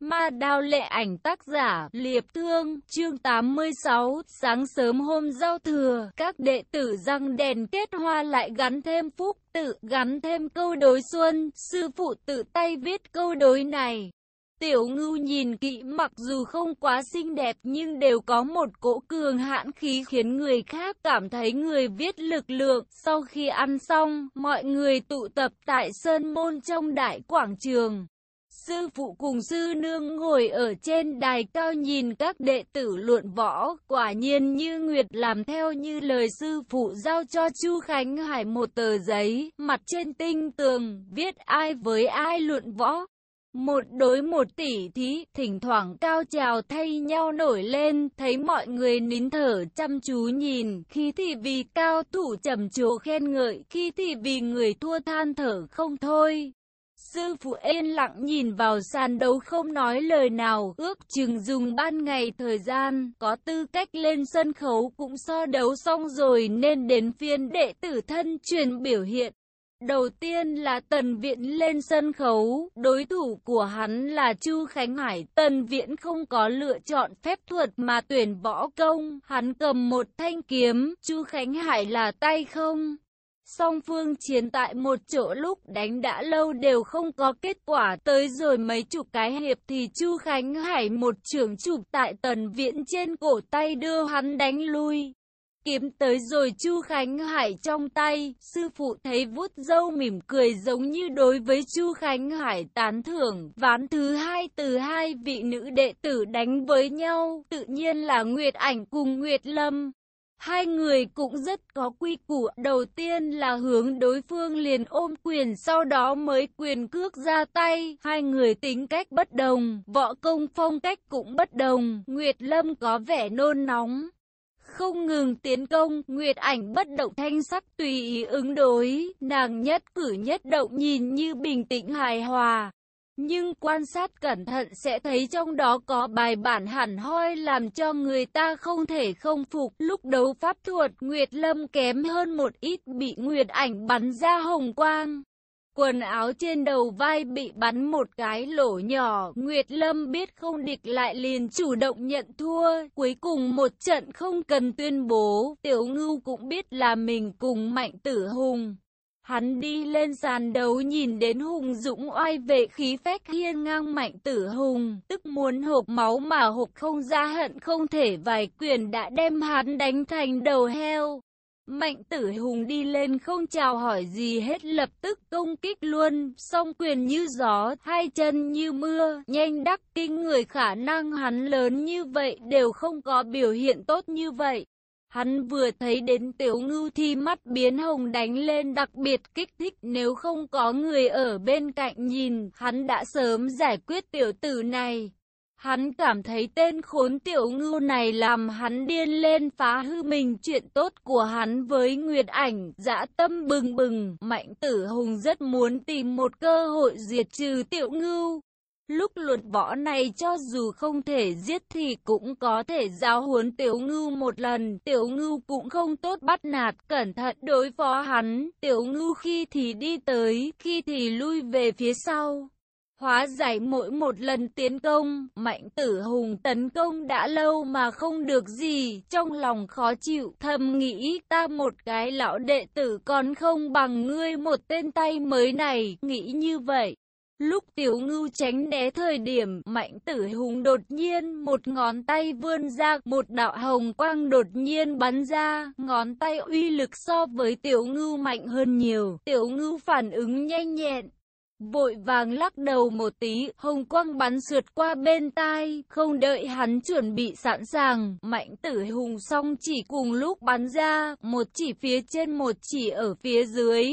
Ma đao lệ ảnh tác giả, liệp thương, chương 86, sáng sớm hôm giao thừa, các đệ tử răng đèn kết hoa lại gắn thêm phúc tự, gắn thêm câu đối xuân, sư phụ tự tay viết câu đối này. Tiểu ngưu nhìn kỹ mặc dù không quá xinh đẹp nhưng đều có một cỗ cường hãn khí khiến người khác cảm thấy người viết lực lượng. Sau khi ăn xong, mọi người tụ tập tại Sơn Môn trong đại quảng trường. Sư phụ cùng sư nương ngồi ở trên đài cao nhìn các đệ tử luận võ, quả nhiên như Nguyệt làm theo như lời sư phụ giao cho Chu Khánh Hải một tờ giấy, mặt trên tinh tường, viết ai với ai luận võ. Một đối một tỷ thí, thỉnh thoảng cao trào thay nhau nổi lên, thấy mọi người nín thở chăm chú nhìn, khi thì vì cao thủ trầm trồ khen ngợi, khi thì vì người thua than thở không thôi. Sư phụ yên lặng nhìn vào sàn đấu không nói lời nào, ước chừng dùng ban ngày thời gian, có tư cách lên sân khấu cũng so đấu xong rồi nên đến phiên đệ tử thân truyền biểu hiện. Đầu tiên là Tần Viễn lên sân khấu, đối thủ của hắn là Chu Khánh Hải. Tần Viễn không có lựa chọn phép thuật mà tuyển võ công, hắn cầm một thanh kiếm, Chu Khánh Hải là tay không. Song phương chiến tại một chỗ lúc đánh đã lâu đều không có kết quả tới rồi mấy chục cái hiệp thì Chu Khánh Hải một trưởng chụp tại tần viễn trên cổ tay đưa hắn đánh lui. Kiếm tới rồi Chu Khánh Hải trong tay, sư phụ thấy vuốt dâu mỉm cười giống như đối với Chu Khánh Hải tán thưởng. Ván thứ hai từ hai vị nữ đệ tử đánh với nhau, tự nhiên là Nguyệt Ảnh cùng Nguyệt Lâm. Hai người cũng rất có quy củ, đầu tiên là hướng đối phương liền ôm quyền, sau đó mới quyền cước ra tay. Hai người tính cách bất đồng, võ công phong cách cũng bất đồng. Nguyệt Lâm có vẻ nôn nóng, không ngừng tiến công, Nguyệt Ảnh bất động thanh sắc tùy ý ứng đối, nàng nhất cử nhất động nhìn như bình tĩnh hài hòa. Nhưng quan sát cẩn thận sẽ thấy trong đó có bài bản hẳn hoi làm cho người ta không thể không phục. Lúc đấu pháp thuật, Nguyệt Lâm kém hơn một ít bị Nguyệt ảnh bắn ra hồng quang. Quần áo trên đầu vai bị bắn một cái lỗ nhỏ, Nguyệt Lâm biết không địch lại liền chủ động nhận thua, cuối cùng một trận không cần tuyên bố, Tiểu Ngưu cũng biết là mình cùng Mạnh Tử Hùng. Hắn đi lên sàn đấu nhìn đến hùng dũng oai vệ khí phách hiên ngang mạnh tử hùng, tức muốn hộp máu mà hộp không ra hận không thể vài quyền đã đem hắn đánh thành đầu heo. Mạnh tử hùng đi lên không chào hỏi gì hết lập tức công kích luôn, song quyền như gió, hai chân như mưa, nhanh đắc kinh người khả năng hắn lớn như vậy đều không có biểu hiện tốt như vậy. Hắn vừa thấy đến tiểu ngưu thì mắt biến hồng đánh lên đặc biệt kích thích nếu không có người ở bên cạnh nhìn, hắn đã sớm giải quyết tiểu tử này. Hắn cảm thấy tên khốn tiểu ngưu này làm hắn điên lên phá hư mình chuyện tốt của hắn với Nguyệt Ảnh, dã tâm bừng bừng, Mạnh Tử Hùng rất muốn tìm một cơ hội diệt trừ tiểu ngưu. Lúc luật võ này cho dù không thể giết thì cũng có thể giáo huấn tiểu ngưu một lần, tiểu ngưu cũng không tốt bắt nạt, cẩn thận đối phó hắn, tiểu ngưu khi thì đi tới, khi thì lui về phía sau. Hóa giải mỗi một lần tiến công, mạnh tử hùng tấn công đã lâu mà không được gì, trong lòng khó chịu, thầm nghĩ ta một cái lão đệ tử còn không bằng ngươi một tên tay mới này, nghĩ như vậy. Lúc tiểu ngưu tránh né thời điểm, mạnh tử hùng đột nhiên, một ngón tay vươn ra, một đạo hồng quang đột nhiên bắn ra, ngón tay uy lực so với tiểu ngưu mạnh hơn nhiều, tiểu ngưu phản ứng nhanh nhẹn. Vội vàng lắc đầu một tí, hồng quang bắn sượt qua bên tai, không đợi hắn chuẩn bị sẵn sàng, mạnh tử hùng song chỉ cùng lúc bắn ra, một chỉ phía trên một chỉ ở phía dưới,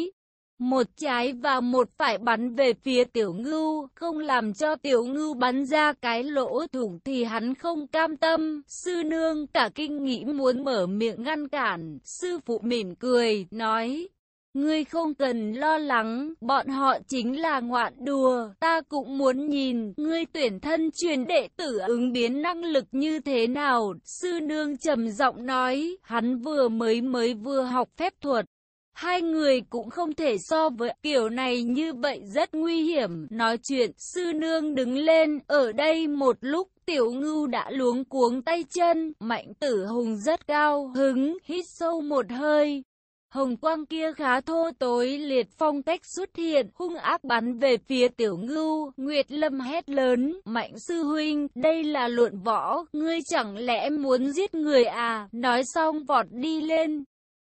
một trái và một phải bắn về phía tiểu ngưu, không làm cho tiểu ngưu bắn ra cái lỗ thủng thì hắn không cam tâm. Sư nương cả kinh nghĩ muốn mở miệng ngăn cản, sư phụ mỉm cười, nói. Ngươi không cần lo lắng, bọn họ chính là ngoạn đùa, ta cũng muốn nhìn, ngươi tuyển thân truyền đệ tử ứng biến năng lực như thế nào, sư nương trầm giọng nói, hắn vừa mới mới vừa học phép thuật, Hai người cũng không thể so với kiểu này như vậy rất nguy hiểm. Nói chuyện, sư nương đứng lên, ở đây một lúc, tiểu ngưu đã luống cuống tay chân, mạnh tử hùng rất cao, hứng, hít sâu một hơi. Hồng quang kia khá thô tối liệt phong cách xuất hiện, hung ác bắn về phía tiểu ngưu, Nguyệt Lâm hét lớn, mạnh sư huynh, đây là luận võ, ngươi chẳng lẽ muốn giết người à, nói xong vọt đi lên.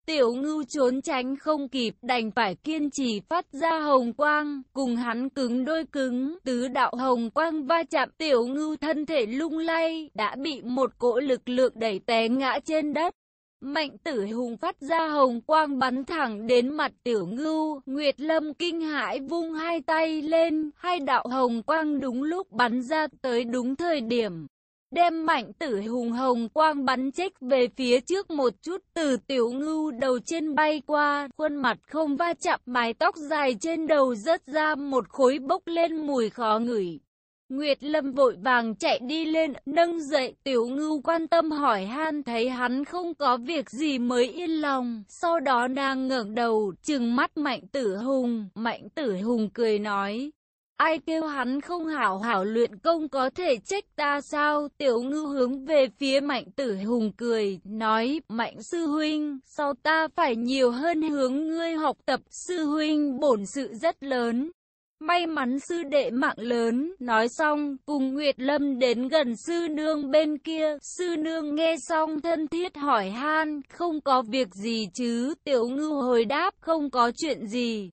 Tiểu ngưu trốn tránh không kịp, đành phải kiên trì phát ra hồng quang, cùng hắn cứng đôi cứng, tứ đạo hồng quang va chạm tiểu ngưu thân thể lung lay, đã bị một cỗ lực lượng đẩy té ngã trên đất. Mạnh tử hùng phát ra hồng quang bắn thẳng đến mặt tiểu ngưu, Nguyệt Lâm kinh hãi vung hai tay lên, hai đạo hồng quang đúng lúc bắn ra tới đúng thời điểm. Đem mạnh tử hùng hồng quang bắn chích về phía trước một chút từ tiểu ngưu đầu trên bay qua, khuôn mặt không va chạm mái tóc dài trên đầu rớt ra một khối bốc lên mùi khó ngửi. Nguyệt Lâm vội vàng chạy đi lên, nâng dậy, tiểu ngưu quan tâm hỏi han thấy hắn không có việc gì mới yên lòng. Sau đó nàng ngẩng đầu, trừng mắt mạnh tử hùng, mạnh tử hùng cười nói. Ai kêu hắn không hảo hảo luyện công có thể trách ta sao? Tiểu ngư hướng về phía mạnh tử hùng cười, nói, mạnh sư huynh, sau ta phải nhiều hơn hướng ngươi học tập, sư huynh bổn sự rất lớn. May mắn sư đệ mạng lớn, nói xong, cùng Nguyệt Lâm đến gần sư nương bên kia, sư nương nghe xong thân thiết hỏi han, không có việc gì chứ, tiểu ngư hồi đáp, không có chuyện gì.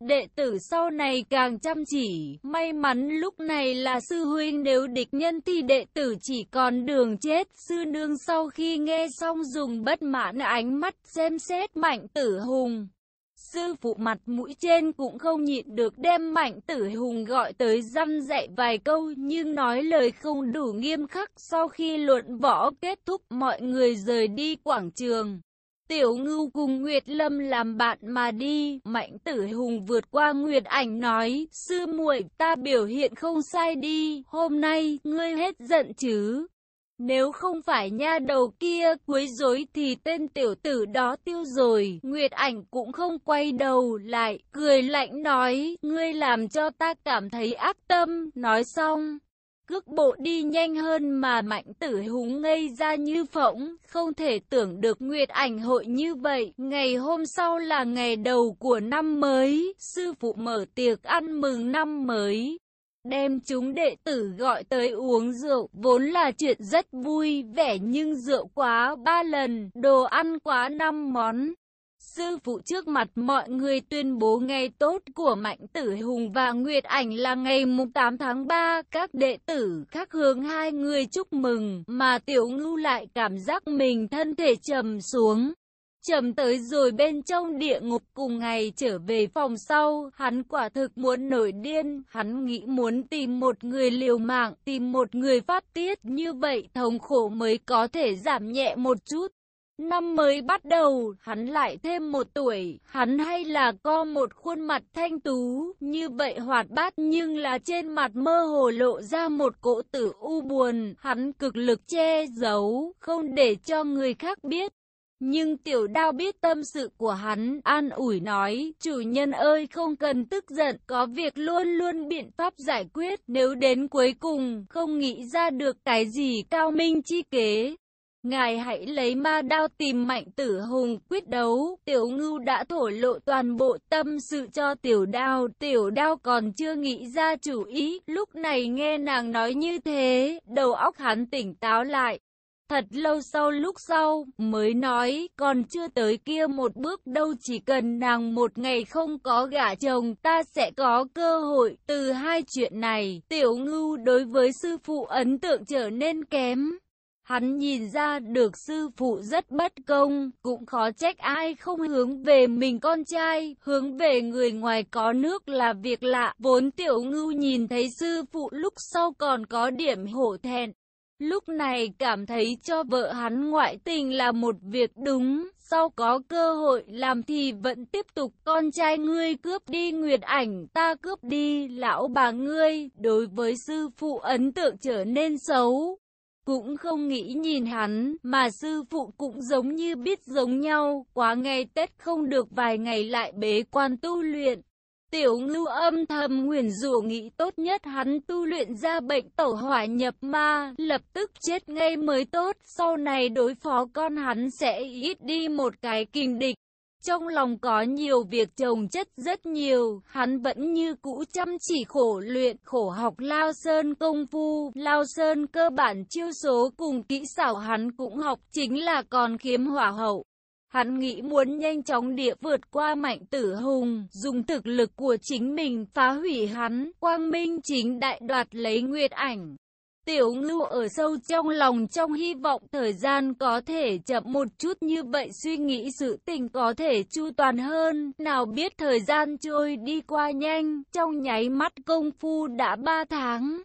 Đệ tử sau này càng chăm chỉ, may mắn lúc này là sư huynh nếu địch nhân thì đệ tử chỉ còn đường chết. Sư nương sau khi nghe xong dùng bất mãn ánh mắt xem xét mạnh tử hùng. Sư phụ mặt mũi trên cũng không nhịn được đem mạnh tử hùng gọi tới dăm dạy vài câu nhưng nói lời không đủ nghiêm khắc sau khi luận võ kết thúc mọi người rời đi quảng trường. Tiểu ngưu cùng Nguyệt Lâm làm bạn mà đi, mạnh tử hùng vượt qua Nguyệt ảnh nói, sư muội ta biểu hiện không sai đi, hôm nay, ngươi hết giận chứ. Nếu không phải nha đầu kia quấy rối thì tên tiểu tử đó tiêu rồi. Nguyệt ảnh cũng không quay đầu lại, cười lạnh nói, ngươi làm cho ta cảm thấy ác tâm. Nói xong, cước bộ đi nhanh hơn mà mạnh tử húng ngây ra như phỗng, không thể tưởng được Nguyệt ảnh hội như vậy. Ngày hôm sau là ngày đầu của năm mới, sư phụ mở tiệc ăn mừng năm mới. Đem chúng đệ tử gọi tới uống rượu, vốn là chuyện rất vui vẻ nhưng rượu quá ba lần, đồ ăn quá năm món. Sư phụ trước mặt mọi người tuyên bố ngày tốt của Mạnh Tử Hùng và Nguyệt Ảnh là ngày 8 tháng 3. Các đệ tử khác hướng hai người chúc mừng, mà Tiểu Ngưu lại cảm giác mình thân thể trầm xuống trầm tới rồi bên trong địa ngục cùng ngày trở về phòng sau, hắn quả thực muốn nổi điên, hắn nghĩ muốn tìm một người liều mạng, tìm một người phát tiết, như vậy thống khổ mới có thể giảm nhẹ một chút. Năm mới bắt đầu, hắn lại thêm một tuổi, hắn hay là co một khuôn mặt thanh tú, như vậy hoạt bát nhưng là trên mặt mơ hồ lộ ra một cỗ tử u buồn, hắn cực lực che giấu, không để cho người khác biết. Nhưng tiểu đao biết tâm sự của hắn, an ủi nói, chủ nhân ơi không cần tức giận, có việc luôn luôn biện pháp giải quyết, nếu đến cuối cùng không nghĩ ra được cái gì cao minh chi kế. Ngài hãy lấy ma đao tìm mạnh tử hùng quyết đấu. Tiểu ngưu đã thổ lộ toàn bộ tâm sự cho tiểu đao. Tiểu đao còn chưa nghĩ ra chủ ý. Lúc này nghe nàng nói như thế, đầu óc hắn tỉnh táo lại. Thật lâu sau lúc sau, mới nói, còn chưa tới kia một bước đâu chỉ cần nàng một ngày không có gả chồng ta sẽ có cơ hội. Từ hai chuyện này, tiểu ngưu đối với sư phụ ấn tượng trở nên kém. Hắn nhìn ra được sư phụ rất bất công, cũng khó trách ai không hướng về mình con trai, hướng về người ngoài có nước là việc lạ. Vốn tiểu ngưu nhìn thấy sư phụ lúc sau còn có điểm hổ thẹn. Lúc này cảm thấy cho vợ hắn ngoại tình là một việc đúng, sau có cơ hội làm thì vẫn tiếp tục con trai ngươi cướp đi nguyệt ảnh, ta cướp đi lão bà ngươi, đối với sư phụ ấn tượng trở nên xấu cũng không nghĩ nhìn hắn, mà sư phụ cũng giống như biết giống nhau, quá ngày Tết không được vài ngày lại bế quan tu luyện. Tiểu ngưu âm thầm nguyền rủa nghĩ tốt nhất hắn tu luyện ra bệnh tẩu hỏa nhập ma, lập tức chết ngay mới tốt, sau này đối phó con hắn sẽ ít đi một cái kình địch. Trong lòng có nhiều việc chồng chất rất nhiều, hắn vẫn như cũ chăm chỉ khổ luyện, khổ học lao sơn công phu, lao sơn cơ bản chiêu số cùng kỹ xảo hắn cũng học chính là còn khiếm hỏa hậu. Hắn nghĩ muốn nhanh chóng địa vượt qua mạnh tử hùng, dùng thực lực của chính mình phá hủy hắn, quang minh chính đại đoạt lấy nguyệt ảnh. Tiểu ngưu ở sâu trong lòng trong hy vọng thời gian có thể chậm một chút như vậy suy nghĩ sự tình có thể chu toàn hơn. Nào biết thời gian trôi đi qua nhanh, trong nháy mắt công phu đã ba tháng.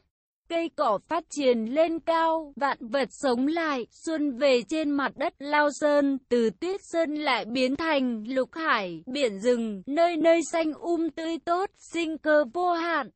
Cây cỏ phát triển lên cao, vạn vật sống lại, xuân về trên mặt đất lao sơn, từ tuyết sơn lại biến thành lục hải, biển rừng, nơi nơi xanh um tươi tốt, sinh cơ vô hạn.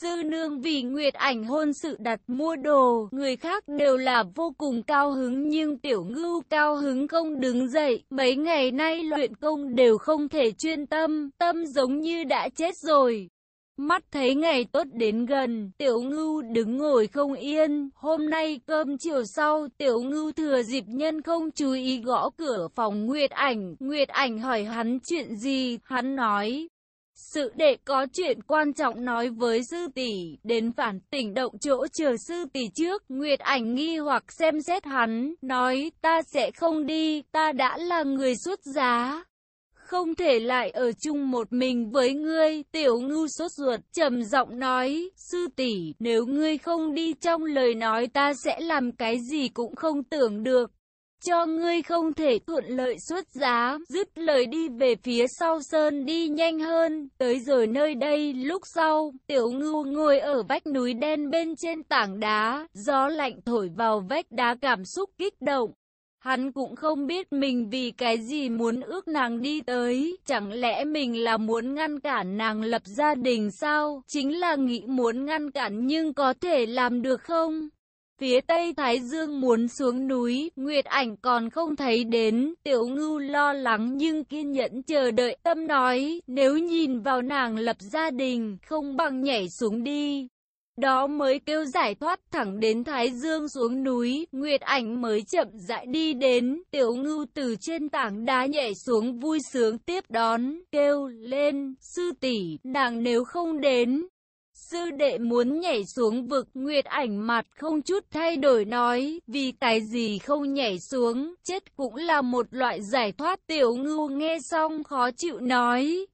Sư nương vì Nguyệt ảnh hôn sự đặt mua đồ, người khác đều là vô cùng cao hứng nhưng tiểu ngưu cao hứng không đứng dậy. Mấy ngày nay luyện công đều không thể chuyên tâm, tâm giống như đã chết rồi. Mắt thấy ngày tốt đến gần, tiểu ngưu đứng ngồi không yên, hôm nay cơm chiều sau, tiểu ngưu thừa dịp nhân không chú ý gõ cửa phòng Nguyệt ảnh, Nguyệt ảnh hỏi hắn chuyện gì, hắn nói, sự đệ có chuyện quan trọng nói với sư tỷ, đến phản tỉnh động chỗ chờ sư tỷ trước, Nguyệt ảnh nghi hoặc xem xét hắn, nói, ta sẽ không đi, ta đã là người xuất giá. Không thể lại ở chung một mình với ngươi, tiểu ngưu sốt ruột, trầm giọng nói, sư tỷ, nếu ngươi không đi trong lời nói ta sẽ làm cái gì cũng không tưởng được cho ngươi không thể thuận lợi xuất giá, dứt lời đi về phía sau sơn đi nhanh hơn, tới rồi nơi đây, lúc sau, tiểu ngưu ngồi ở vách núi đen bên trên tảng đá, gió lạnh thổi vào vách đá cảm xúc kích động. Hắn cũng không biết mình vì cái gì muốn ước nàng đi tới, chẳng lẽ mình là muốn ngăn cản nàng lập gia đình sao, chính là nghĩ muốn ngăn cản nhưng có thể làm được không? Phía tây Thái Dương muốn xuống núi, Nguyệt ảnh còn không thấy đến, tiểu ngưu lo lắng nhưng kiên nhẫn chờ đợi tâm nói, nếu nhìn vào nàng lập gia đình, không bằng nhảy xuống đi. Đó mới kêu giải thoát thẳng đến Thái Dương xuống núi, Nguyệt ảnh mới chậm rãi đi đến, tiểu ngưu từ trên tảng đá nhảy xuống vui sướng tiếp đón, kêu lên, sư tỷ nàng nếu không đến, Sư đệ muốn nhảy xuống vực, Nguyệt ảnh mặt không chút thay đổi nói, vì cái gì không nhảy xuống, chết cũng là một loại giải thoát tiểu ngưu nghe xong khó chịu nói.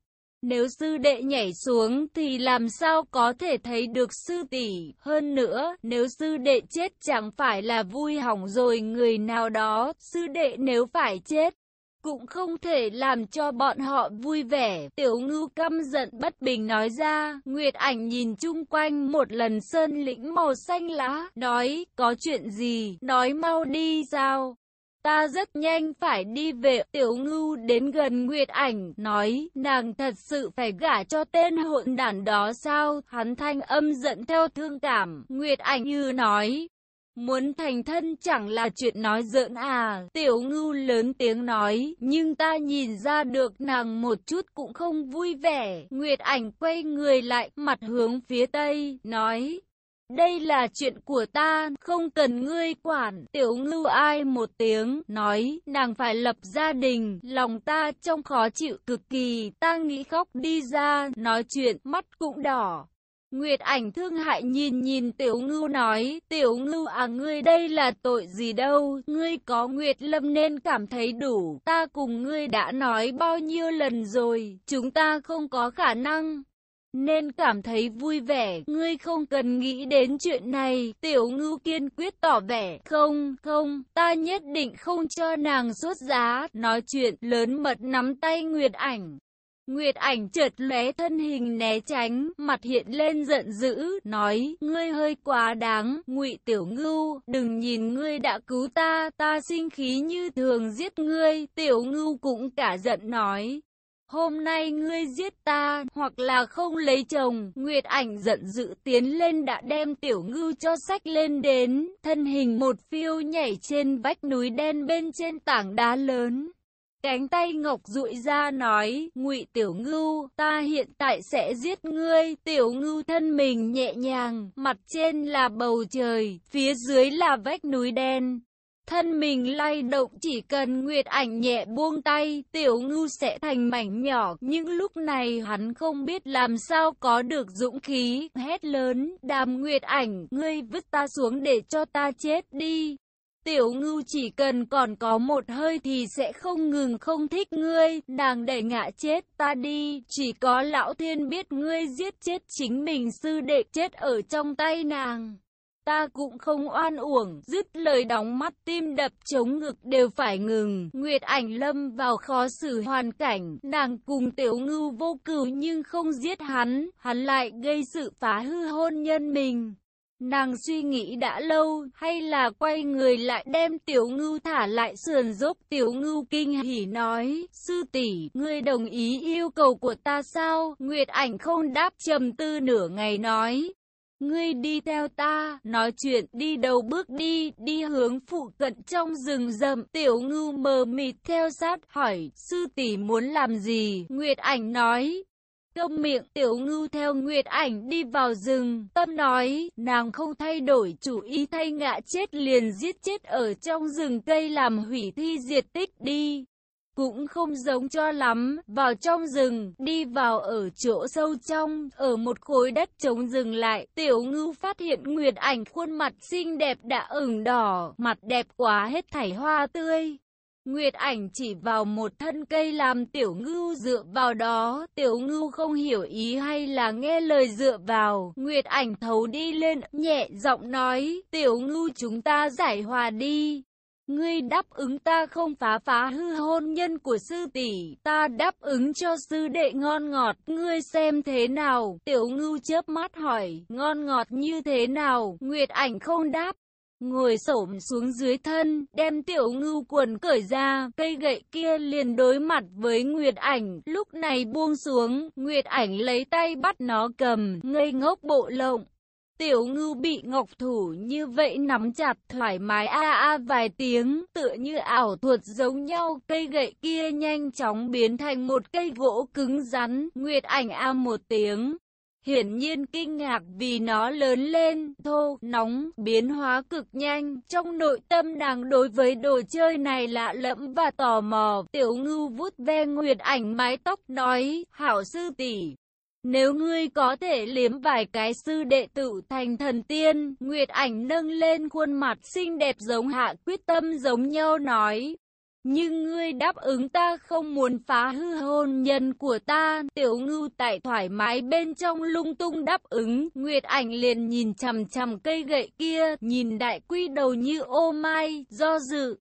Nếu sư đệ nhảy xuống thì làm sao có thể thấy được sư tỷ, hơn nữa, nếu sư đệ chết chẳng phải là vui hỏng rồi người nào đó, sư đệ nếu phải chết, cũng không thể làm cho bọn họ vui vẻ. Tiểu ngưu căm giận bất bình nói ra, Nguyệt ảnh nhìn chung quanh một lần sơn lĩnh màu xanh lá, nói, có chuyện gì, nói mau đi sao. Ta rất nhanh phải đi về, tiểu ngưu đến gần Nguyệt ảnh, nói, nàng thật sự phải gả cho tên hỗn đản đó sao, hắn thanh âm giận theo thương cảm, Nguyệt ảnh như nói, Muốn thành thân chẳng là chuyện nói giỡn à, tiểu ngưu lớn tiếng nói, nhưng ta nhìn ra được nàng một chút cũng không vui vẻ. Nguyệt ảnh quay người lại, mặt hướng phía tây, nói, đây là chuyện của ta, không cần ngươi quản. Tiểu ngưu ai một tiếng, nói, nàng phải lập gia đình, lòng ta trong khó chịu cực kỳ, ta nghĩ khóc đi ra, nói chuyện, mắt cũng đỏ. Nguyệt ảnh thương hại nhìn nhìn tiểu ngưu nói, tiểu ngưu à ngươi đây là tội gì đâu, ngươi có Nguyệt Lâm nên cảm thấy đủ, ta cùng ngươi đã nói bao nhiêu lần rồi, chúng ta không có khả năng. Nên cảm thấy vui vẻ, ngươi không cần nghĩ đến chuyện này, tiểu ngưu kiên quyết tỏ vẻ, không, không, ta nhất định không cho nàng xuất giá, nói chuyện lớn mật nắm tay Nguyệt ảnh. Nguyệt ảnh chợt lóe thân hình né tránh, mặt hiện lên giận dữ, nói, ngươi hơi quá đáng, ngụy tiểu ngưu, đừng nhìn ngươi đã cứu ta, ta sinh khí như thường giết ngươi, tiểu ngưu cũng cả giận nói. hôm nay ngươi giết ta, hoặc là không lấy chồng. Nguyệt ảnh giận dữ tiến lên đã đem tiểu ngưu cho sách lên đến, thân hình một phiêu nhảy trên vách núi đen bên trên tảng đá lớn. Cánh tay ngọc rụi ra nói, ngụy Tiểu Ngưu, ta hiện tại sẽ giết ngươi. Tiểu Ngưu thân mình nhẹ nhàng, mặt trên là bầu trời, phía dưới là vách núi đen. Thân mình lay động chỉ cần Nguyệt ảnh nhẹ buông tay, Tiểu Ngưu sẽ thành mảnh nhỏ. Nhưng lúc này hắn không biết làm sao có được dũng khí, hét lớn, đàm Nguyệt ảnh, ngươi vứt ta xuống để cho ta chết đi. Tiểu ngưu chỉ cần còn có một hơi thì sẽ không ngừng không thích ngươi, nàng để ngã chết ta đi, chỉ có lão thiên biết ngươi giết chết chính mình sư đệ chết ở trong tay nàng. Ta cũng không oan uổng, dứt lời đóng mắt tim đập chống ngực đều phải ngừng. Nguyệt ảnh lâm vào khó xử hoàn cảnh, nàng cùng tiểu ngưu vô cửu nhưng không giết hắn, hắn lại gây sự phá hư hôn nhân mình. Nàng suy nghĩ đã lâu, hay là quay người lại đem tiểu ngưu thả lại sườn dốc tiểu ngưu kinh hỉ nói, sư tỷ ngươi đồng ý yêu cầu của ta sao? Nguyệt ảnh không đáp trầm tư nửa ngày nói. Ngươi đi theo ta, nói chuyện đi đầu bước đi, đi hướng phụ cận trong rừng rậm, tiểu ngưu mờ mịt theo sát, hỏi, sư tỷ muốn làm gì? Nguyệt ảnh nói, Câm miệng tiểu ngưu theo Nguyệt ảnh đi vào rừng, tâm nói, nàng không thay đổi chủ ý thay ngạ chết liền giết chết ở trong rừng cây làm hủy thi diệt tích đi. Cũng không giống cho lắm, vào trong rừng, đi vào ở chỗ sâu trong, ở một khối đất trống rừng lại, tiểu ngưu phát hiện Nguyệt ảnh khuôn mặt xinh đẹp đã ửng đỏ, mặt đẹp quá hết thảy hoa tươi. Nguyệt ảnh chỉ vào một thân cây làm tiểu ngưu dựa vào đó, tiểu ngưu không hiểu ý hay là nghe lời dựa vào, Nguyệt ảnh thấu đi lên, nhẹ giọng nói, tiểu ngưu chúng ta giải hòa đi. Ngươi đáp ứng ta không phá phá hư hôn nhân của sư tỷ, ta đáp ứng cho sư đệ ngon ngọt, ngươi xem thế nào? Tiểu ngưu chớp mắt hỏi, ngon ngọt như thế nào? Nguyệt ảnh không đáp, ngồi xổm xuống dưới thân, đem tiểu ngưu quần cởi ra, cây gậy kia liền đối mặt với Nguyệt ảnh, lúc này buông xuống, Nguyệt ảnh lấy tay bắt nó cầm, ngây ngốc bộ lộng. Tiểu ngưu bị ngọc thủ như vậy nắm chặt thoải mái a a vài tiếng, tựa như ảo thuật giống nhau, cây gậy kia nhanh chóng biến thành một cây gỗ cứng rắn, Nguyệt ảnh a một tiếng, hiển nhiên kinh ngạc vì nó lớn lên, thô, nóng, biến hóa cực nhanh. Trong nội tâm nàng đối với đồ chơi này lạ lẫm và tò mò, tiểu ngưu vút ve nguyệt ảnh mái tóc nói, hảo sư tỷ. Nếu ngươi có thể liếm vài cái sư đệ tử thành thần tiên, Nguyệt ảnh nâng lên khuôn mặt xinh đẹp giống hạ quyết tâm giống nhau nói, nhưng ngươi đáp ứng ta không muốn phá hư hôn nhân của ta, tiểu ngưu tại thoải mái bên trong lung tung đáp ứng, Nguyệt ảnh liền nhìn chằm chằm cây gậy kia, nhìn đại quy đầu như ô mai, do dự.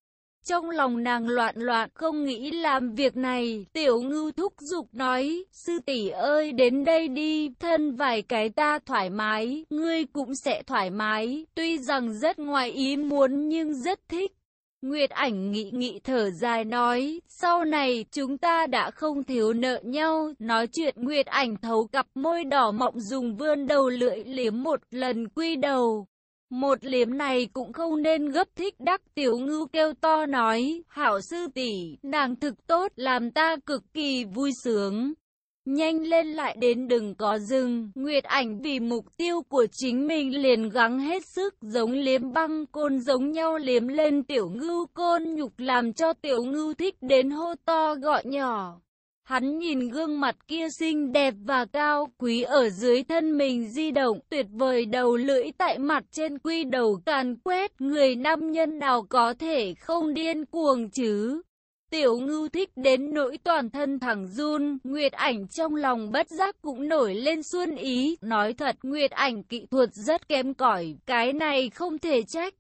Trong lòng nàng loạn loạn, không nghĩ làm việc này, tiểu ngưu thúc giục nói, sư tỷ ơi đến đây đi, thân vài cái ta thoải mái, ngươi cũng sẽ thoải mái, tuy rằng rất ngoài ý muốn nhưng rất thích. Nguyệt ảnh nghị nghị thở dài nói, sau này chúng ta đã không thiếu nợ nhau, nói chuyện Nguyệt ảnh thấu cặp môi đỏ mọng dùng vươn đầu lưỡi liếm một lần quy đầu. Một liếm này cũng không nên gấp thích đắc tiểu ngưu kêu to nói, hảo sư tỷ nàng thực tốt, làm ta cực kỳ vui sướng. Nhanh lên lại đến đừng có dừng, Nguyệt ảnh vì mục tiêu của chính mình liền gắng hết sức giống liếm băng côn giống nhau liếm lên tiểu ngưu côn nhục làm cho tiểu ngưu thích đến hô to gọi nhỏ. Hắn nhìn gương mặt kia xinh đẹp và cao quý ở dưới thân mình di động tuyệt vời đầu lưỡi tại mặt trên quy đầu càn quét người nam nhân nào có thể không điên cuồng chứ. Tiểu ngưu thích đến nỗi toàn thân thẳng run, Nguyệt ảnh trong lòng bất giác cũng nổi lên xuân ý. Nói thật, Nguyệt ảnh kỹ thuật rất kém cỏi, cái này không thể trách.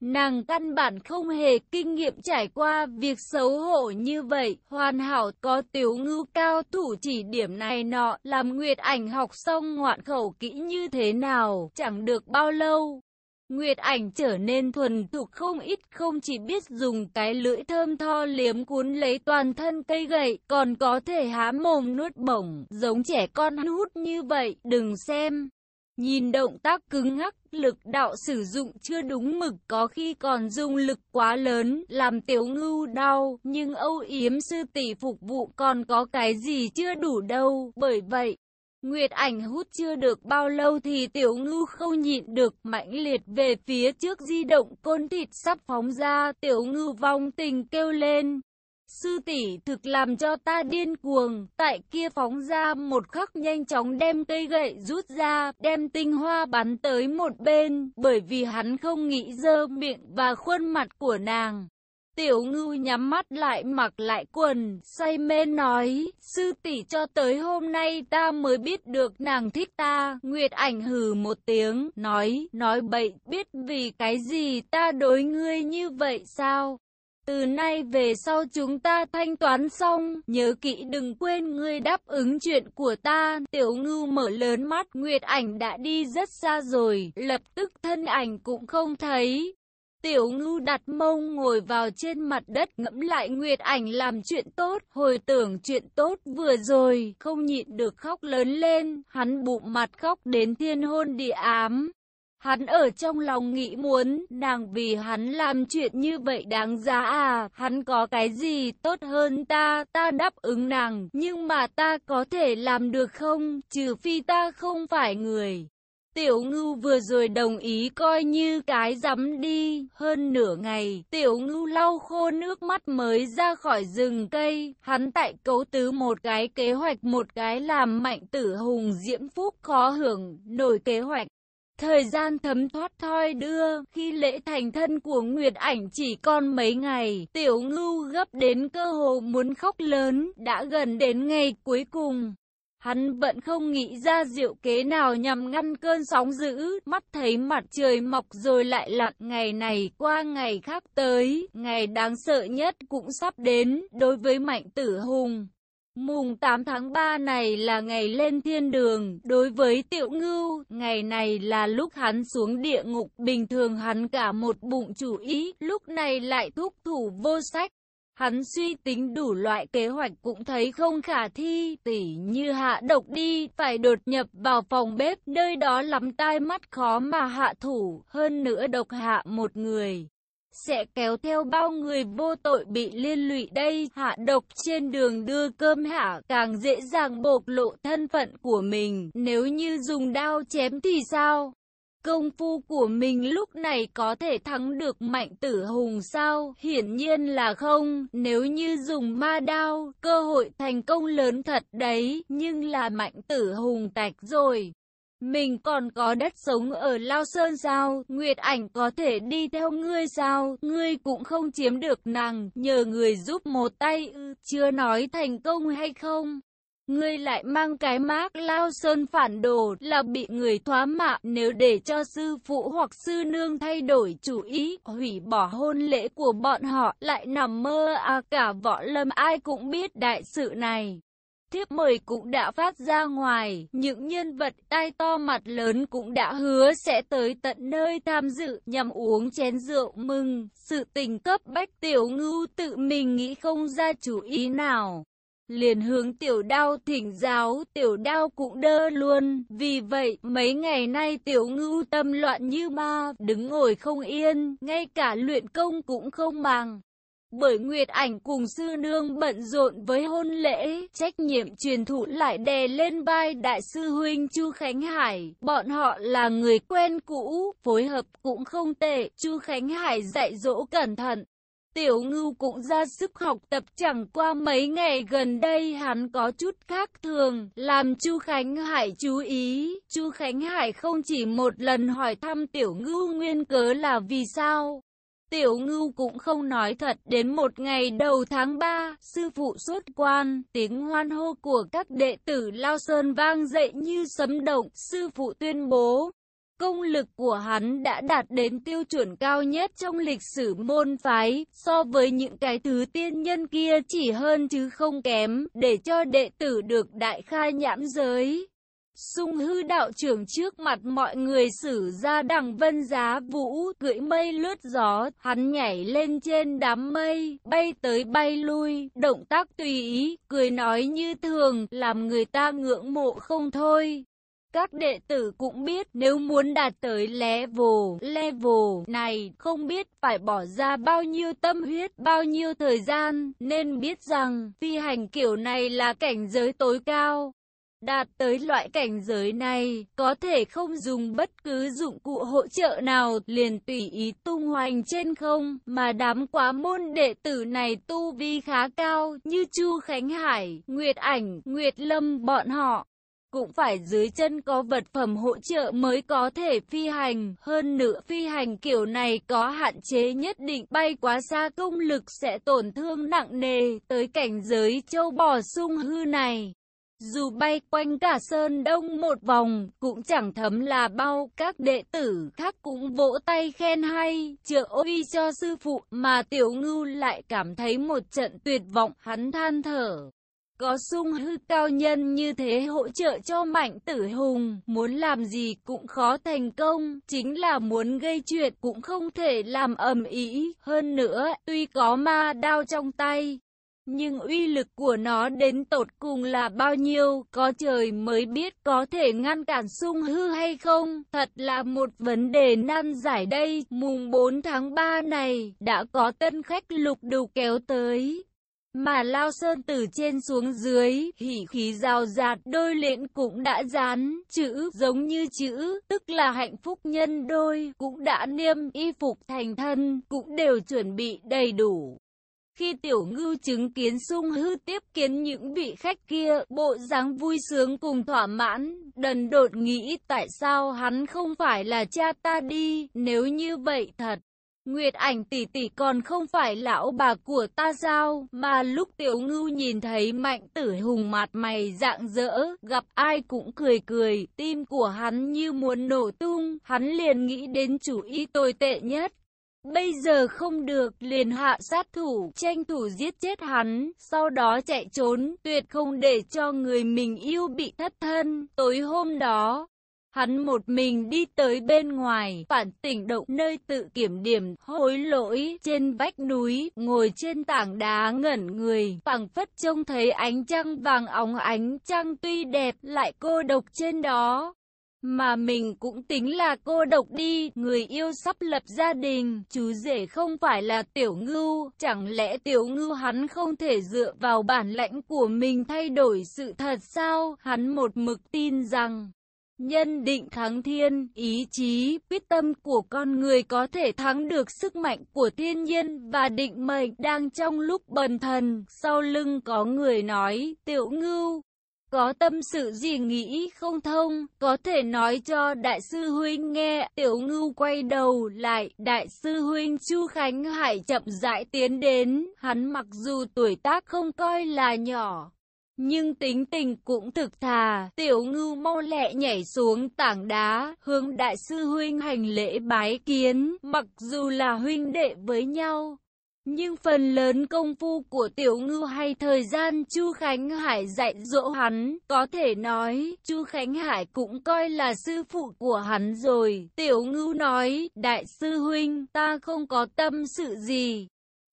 Nàng căn bản không hề kinh nghiệm trải qua việc xấu hổ như vậy, hoàn hảo có tiểu ngưu cao thủ chỉ điểm này nọ, làm Nguyệt ảnh học xong ngoạn khẩu kỹ như thế nào, chẳng được bao lâu. Nguyệt ảnh trở nên thuần thục không ít không chỉ biết dùng cái lưỡi thơm tho liếm cuốn lấy toàn thân cây gậy, còn có thể há mồm nuốt bổng, giống trẻ con hút như vậy, đừng xem. Nhìn động tác cứng ngắc, lực đạo sử dụng chưa đúng mực có khi còn dùng lực quá lớn, làm tiểu ngưu đau, nhưng âu yếm sư tỷ phục vụ còn có cái gì chưa đủ đâu, bởi vậy. Nguyệt ảnh hút chưa được bao lâu thì tiểu ngư không nhịn được mãnh liệt về phía trước di động côn thịt sắp phóng ra tiểu ngư vong tình kêu lên. Sư tỷ thực làm cho ta điên cuồng, tại kia phóng ra một khắc nhanh chóng đem cây gậy rút ra, đem tinh hoa bắn tới một bên, bởi vì hắn không nghĩ dơ miệng và khuôn mặt của nàng. Tiểu ngưu nhắm mắt lại mặc lại quần, say mê nói, sư tỷ cho tới hôm nay ta mới biết được nàng thích ta. Nguyệt ảnh hừ một tiếng, nói, nói bậy, biết vì cái gì ta đối ngươi như vậy sao? Từ nay về sau chúng ta thanh toán xong, nhớ kỹ đừng quên ngươi đáp ứng chuyện của ta. Tiểu ngưu mở lớn mắt, Nguyệt ảnh đã đi rất xa rồi, lập tức thân ảnh cũng không thấy. Tiểu ngưu đặt mông ngồi vào trên mặt đất ngẫm lại Nguyệt ảnh làm chuyện tốt, hồi tưởng chuyện tốt vừa rồi, không nhịn được khóc lớn lên, hắn bụng mặt khóc đến thiên hôn địa ám. Hắn ở trong lòng nghĩ muốn, nàng vì hắn làm chuyện như vậy đáng giá à, hắn có cái gì tốt hơn ta, ta đáp ứng nàng, nhưng mà ta có thể làm được không, trừ phi ta không phải người. Tiểu ngưu vừa rồi đồng ý coi như cái dám đi, hơn nửa ngày, tiểu ngưu lau khô nước mắt mới ra khỏi rừng cây, hắn tại cấu tứ một cái kế hoạch một cái làm mạnh tử hùng diễm phúc khó hưởng, nổi kế hoạch. Thời gian thấm thoát thoi đưa, khi lễ thành thân của Nguyệt Ảnh chỉ còn mấy ngày, tiểu ngưu gấp đến cơ hồ muốn khóc lớn, đã gần đến ngày cuối cùng. Hắn vẫn không nghĩ ra diệu kế nào nhằm ngăn cơn sóng dữ, mắt thấy mặt trời mọc rồi lại lặn ngày này qua ngày khác tới, ngày đáng sợ nhất cũng sắp đến đối với mạnh tử hùng. Mùng 8 tháng 3 này là ngày lên thiên đường, đối với tiểu ngưu, ngày này là lúc hắn xuống địa ngục, bình thường hắn cả một bụng chủ ý, lúc này lại thúc thủ vô sách. Hắn suy tính đủ loại kế hoạch cũng thấy không khả thi, tỉ như hạ độc đi, phải đột nhập vào phòng bếp, nơi đó lắm tai mắt khó mà hạ thủ, hơn nữa độc hạ một người sẽ kéo theo bao người vô tội bị liên lụy đây, hạ độc trên đường đưa cơm hạ, càng dễ dàng bộc lộ thân phận của mình, nếu như dùng đao chém thì sao? Công phu của mình lúc này có thể thắng được mạnh tử hùng sao? Hiển nhiên là không, nếu như dùng ma đao, cơ hội thành công lớn thật đấy, nhưng là mạnh tử hùng tạch rồi. Mình còn có đất sống ở Lao Sơn sao? Nguyệt ảnh có thể đi theo ngươi sao? Ngươi cũng không chiếm được nàng, nhờ người giúp một tay ư, chưa nói thành công hay không? Ngươi lại mang cái mác Lao Sơn phản đồ là bị người thoá mạ nếu để cho sư phụ hoặc sư nương thay đổi chủ ý, hủy bỏ hôn lễ của bọn họ, lại nằm mơ à cả võ lâm ai cũng biết đại sự này. Thiếp mời cũng đã phát ra ngoài, những nhân vật tai to mặt lớn cũng đã hứa sẽ tới tận nơi tham dự nhằm uống chén rượu mừng. Sự tình cấp bách tiểu ngưu tự mình nghĩ không ra chủ ý nào. Liền hướng tiểu đao thỉnh giáo, tiểu đao cũng đơ luôn. Vì vậy, mấy ngày nay tiểu ngưu tâm loạn như ma, đứng ngồi không yên, ngay cả luyện công cũng không bằng. Bởi Nguyệt Ảnh cùng sư nương bận rộn với hôn lễ, trách nhiệm truyền thụ lại đè lên vai đại sư huynh Chu Khánh Hải. Bọn họ là người quen cũ, phối hợp cũng không tệ. Chu Khánh Hải dạy dỗ cẩn thận. Tiểu ngưu cũng ra sức học tập chẳng qua mấy ngày gần đây hắn có chút khác thường, làm Chu Khánh Hải chú ý. Chu Khánh Hải không chỉ một lần hỏi thăm tiểu ngưu nguyên cớ là vì sao. Tiểu ngưu cũng không nói thật, đến một ngày đầu tháng 3, sư phụ xuất quan, tiếng hoan hô của các đệ tử Lao Sơn vang dậy như sấm động, sư phụ tuyên bố. Công lực của hắn đã đạt đến tiêu chuẩn cao nhất trong lịch sử môn phái, so với những cái thứ tiên nhân kia chỉ hơn chứ không kém, để cho đệ tử được đại khai nhãn giới. Sung hư đạo trưởng trước mặt mọi người xử ra đằng vân giá vũ, cưỡi mây lướt gió, hắn nhảy lên trên đám mây, bay tới bay lui, động tác tùy ý, cười nói như thường, làm người ta ngưỡng mộ không thôi. Các đệ tử cũng biết nếu muốn đạt tới level, level này không biết phải bỏ ra bao nhiêu tâm huyết, bao nhiêu thời gian, nên biết rằng phi hành kiểu này là cảnh giới tối cao. Đạt tới loại cảnh giới này, có thể không dùng bất cứ dụng cụ hỗ trợ nào, liền tùy ý tung hoành trên không, mà đám quá môn đệ tử này tu vi khá cao, như Chu Khánh Hải, Nguyệt Ảnh, Nguyệt Lâm bọn họ. Cũng phải dưới chân có vật phẩm hỗ trợ mới có thể phi hành, hơn nữa phi hành kiểu này có hạn chế nhất định bay quá xa công lực sẽ tổn thương nặng nề tới cảnh giới châu bò sung hư này. Dù bay quanh cả Sơn Đông một vòng, cũng chẳng thấm là bao, các đệ tử khác cũng vỗ tay khen hay, trợ ôi cho sư phụ, mà tiểu ngưu lại cảm thấy một trận tuyệt vọng, hắn than thở. Có sung hư cao nhân như thế hỗ trợ cho mạnh tử hùng, muốn làm gì cũng khó thành công, chính là muốn gây chuyện cũng không thể làm ầm ĩ. Hơn nữa, tuy có ma đao trong tay, nhưng uy lực của nó đến tột cùng là bao nhiêu, có trời mới biết có thể ngăn cản sung hư hay không. Thật là một vấn đề nan giải đây. Mùng 4 tháng 3 này, đã có tân khách lục đục kéo tới. Mà Lao Sơn từ trên xuống dưới, hỉ khí rào rạt, đôi lễn cũng đã dán, chữ giống như chữ, tức là hạnh phúc nhân đôi, cũng đã niêm y phục thành thân, cũng đều chuẩn bị đầy đủ. Khi tiểu ngưu chứng kiến sung hư tiếp kiến những vị khách kia, bộ dáng vui sướng cùng thỏa mãn, đần đột nghĩ tại sao hắn không phải là cha ta đi, nếu như vậy thật. Nguyệt ảnh tỷ tỷ còn không phải lão bà của ta sao, mà lúc tiểu ngưu nhìn thấy mạnh tử hùng mặt mày dạng dỡ, gặp ai cũng cười cười, tim của hắn như muốn nổ tung, hắn liền nghĩ đến chủ ý tồi tệ nhất, Bây giờ không được, liền hạ sát thủ, tranh thủ giết chết hắn, sau đó chạy trốn, tuyệt không để cho người mình yêu bị thất thân. Tối hôm đó, hắn một mình đi tới bên ngoài, phản tỉnh động nơi tự kiểm điểm, hối lỗi, trên vách núi, ngồi trên tảng đá ngẩn người, phẳng phất trông thấy ánh trăng vàng óng ánh trăng tuy đẹp, lại cô độc trên đó. Mà mình cũng tính là cô độc đi, người yêu sắp lập gia đình, chú rể không phải là tiểu ngưu, chẳng lẽ tiểu ngưu hắn không thể dựa vào bản lãnh của mình thay đổi sự thật sao? Hắn một mực tin rằng, nhân định thắng thiên, ý chí, quyết tâm của con người có thể thắng được sức mạnh của thiên nhiên và định mệnh đang trong lúc bần thần, sau lưng có người nói, tiểu ngưu, có tâm sự gì nghĩ không thông, có thể nói cho đại sư huynh nghe. Tiểu ngưu quay đầu lại, đại sư huynh Chu Khánh Hải chậm rãi tiến đến, hắn mặc dù tuổi tác không coi là nhỏ. Nhưng tính tình cũng thực thà, tiểu ngưu mau lẹ nhảy xuống tảng đá, hướng đại sư huynh hành lễ bái kiến, mặc dù là huynh đệ với nhau, nhưng phần lớn công phu của Tiểu Ngưu hay thời gian Chu Khánh Hải dạy dỗ hắn, có thể nói, Chu Khánh Hải cũng coi là sư phụ của hắn rồi. Tiểu Ngưu nói, đại sư huynh, ta không có tâm sự gì.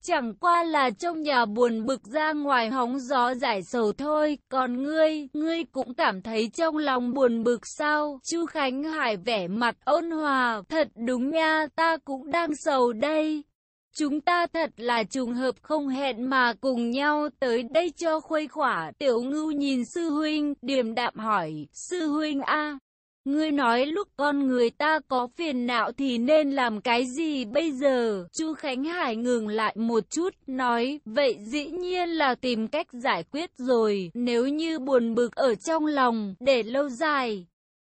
Chẳng qua là trong nhà buồn bực ra ngoài hóng gió giải sầu thôi, còn ngươi, ngươi cũng cảm thấy trong lòng buồn bực sao? Chu Khánh Hải vẻ mặt ôn hòa, thật đúng nha, ta cũng đang sầu đây. Chúng ta thật là trùng hợp không hẹn mà cùng nhau tới đây cho khuây khỏa. Tiểu ngưu nhìn sư huynh, điềm đạm hỏi, sư huynh a Ngươi nói lúc con người ta có phiền não thì nên làm cái gì bây giờ? Chu Khánh Hải ngừng lại một chút, nói, vậy dĩ nhiên là tìm cách giải quyết rồi, nếu như buồn bực ở trong lòng, để lâu dài,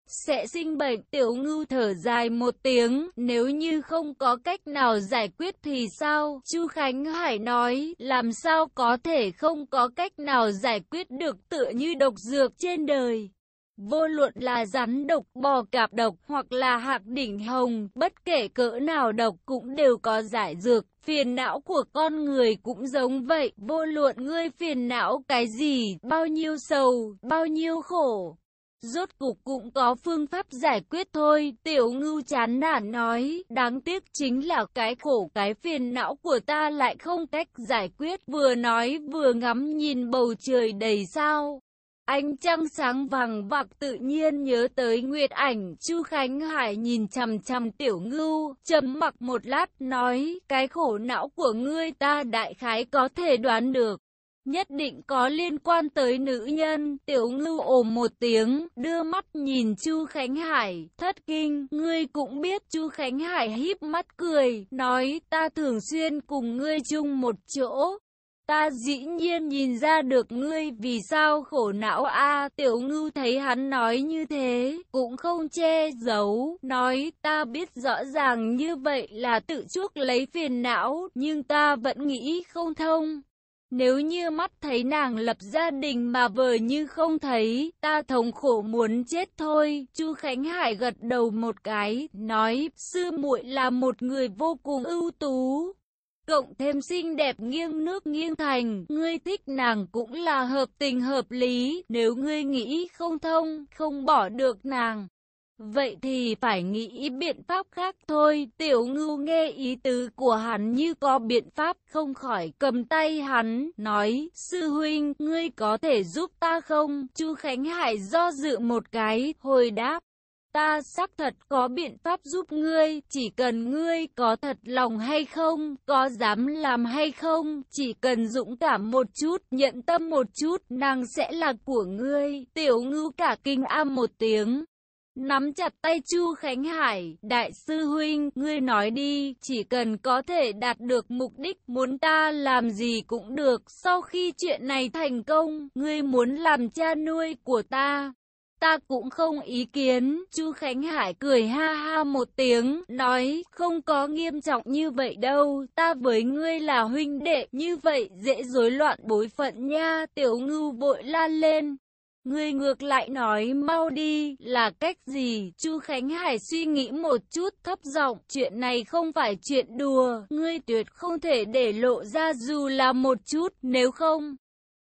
sẽ sinh bệnh. Tiểu ngưu thở dài một tiếng, nếu như không có cách nào giải quyết thì sao? Chu Khánh Hải nói, làm sao có thể không có cách nào giải quyết được tựa như độc dược trên đời. Vô luận là rắn độc, bò cạp độc hoặc là hạc đỉnh hồng, bất kể cỡ nào độc cũng đều có giải dược. Phiền não của con người cũng giống vậy, vô luận ngươi phiền não cái gì, bao nhiêu sầu, bao nhiêu khổ, Rốt cục cũng có phương pháp giải quyết thôi, tiểu ngưu chán nản nói, đáng tiếc chính là cái khổ cái phiền não của ta lại không cách giải quyết, vừa nói vừa ngắm nhìn bầu trời đầy sao. Ánh trăng sáng vàng bạc tự nhiên nhớ tới Nguyệt ảnh, Chu Khánh Hải nhìn chằm chằm tiểu ngưu, trầm mặc một lát nói, cái khổ não của ngươi ta đại khái có thể đoán được. Nhất định có liên quan tới nữ nhân, tiểu ngưu ồm một tiếng, đưa mắt nhìn Chu Khánh Hải, thất kinh, ngươi cũng biết Chu Khánh Hải híp mắt cười, nói ta thường xuyên cùng ngươi chung một chỗ, Ta dĩ nhiên nhìn ra được ngươi vì sao khổ não a tiểu ngưu thấy hắn nói như thế, cũng không che giấu, nói ta biết rõ ràng như vậy là tự chuốc lấy phiền não, nhưng ta vẫn nghĩ không thông. Nếu như mắt thấy nàng lập gia đình mà vờ như không thấy, ta thống khổ muốn chết thôi. Chu Khánh Hải gật đầu một cái, nói, sư muội là một người vô cùng ưu tú, cộng thêm xinh đẹp nghiêng nước nghiêng thành, ngươi thích nàng cũng là hợp tình hợp lý, nếu ngươi nghĩ không thông, không bỏ được nàng. Vậy thì phải nghĩ biện pháp khác thôi, tiểu ngưu nghe ý tứ của hắn như có biện pháp không khỏi cầm tay hắn, nói, sư huynh, ngươi có thể giúp ta không? Chu Khánh Hải do dự một cái, hồi đáp, Ta xác thật có biện pháp giúp ngươi, chỉ cần ngươi có thật lòng hay không, có dám làm hay không, chỉ cần dũng cảm một chút, nhận tâm một chút, nàng sẽ là của ngươi. Tiểu ngưu cả kinh am một tiếng. Nắm chặt tay Chu Khánh Hải, đại sư huynh, ngươi nói đi, chỉ cần có thể đạt được mục đích, muốn ta làm gì cũng được, sau khi chuyện này thành công, ngươi muốn làm cha nuôi của ta, Ta cũng không ý kiến, Chu Khánh Hải cười ha ha một tiếng, nói, không có nghiêm trọng như vậy đâu, ta với ngươi là huynh đệ, như vậy dễ rối loạn bối phận nha, tiểu ngưu vội la lên. Ngươi ngược lại nói mau đi, là cách gì? Chu Khánh Hải suy nghĩ một chút thấp giọng, chuyện này không phải chuyện đùa, ngươi tuyệt không thể để lộ ra dù là một chút, nếu không,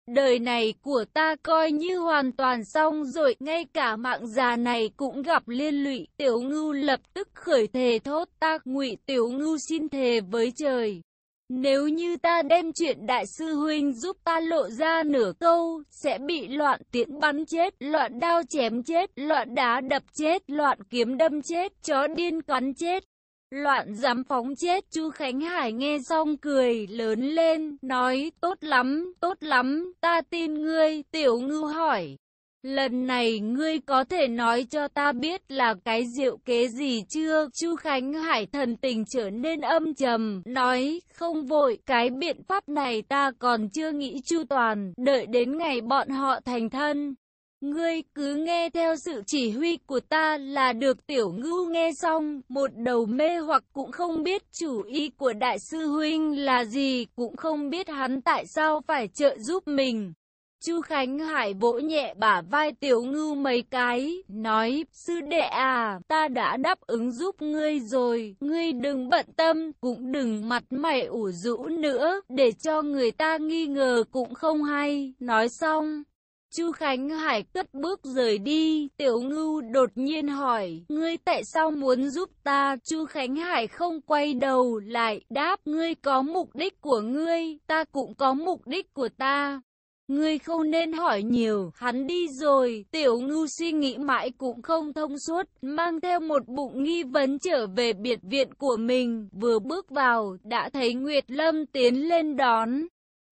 Đời này của ta coi như hoàn toàn xong rồi, ngay cả mạng già này cũng gặp liên lụy. Tiểu ngưu lập tức khởi thề thốt ta ngụy tiểu ngưu xin thề với trời. Nếu như ta đem chuyện đại sư huynh giúp ta lộ ra nửa câu, sẽ bị loạn tiễn bắn chết, loạn đao chém chết, loạn đá đập chết, loạn kiếm đâm chết, chó điên cắn chết. Loạn dám phóng chết Chu Khánh Hải nghe xong cười lớn lên, nói tốt lắm, tốt lắm, ta tin ngươi, tiểu ngư hỏi. Lần này ngươi có thể nói cho ta biết là cái diệu kế gì chưa? Chu Khánh Hải thần tình trở nên âm trầm, nói, không vội, cái biện pháp này ta còn chưa nghĩ chu toàn, đợi đến ngày bọn họ thành thân. Ngươi cứ nghe theo sự chỉ huy của ta là được tiểu ngưu nghe xong, một đầu mê hoặc cũng không biết chủ ý của đại sư huynh là gì, cũng không biết hắn tại sao phải trợ giúp mình. Chu Khánh Hải vỗ nhẹ bả vai tiểu ngưu mấy cái, nói, sư đệ à, ta đã đáp ứng giúp ngươi rồi, ngươi đừng bận tâm, cũng đừng mặt mày ủ rũ nữa, để cho người ta nghi ngờ cũng không hay, nói xong. Chu Khánh Hải cất bước rời đi, Tiểu Ngưu đột nhiên hỏi, ngươi tại sao muốn giúp ta? Chu Khánh Hải không quay đầu lại, đáp, ngươi có mục đích của ngươi, ta cũng có mục đích của ta. Ngươi không nên hỏi nhiều, hắn đi rồi, tiểu ngưu suy nghĩ mãi cũng không thông suốt, mang theo một bụng nghi vấn trở về biệt viện của mình, vừa bước vào, đã thấy Nguyệt Lâm tiến lên đón.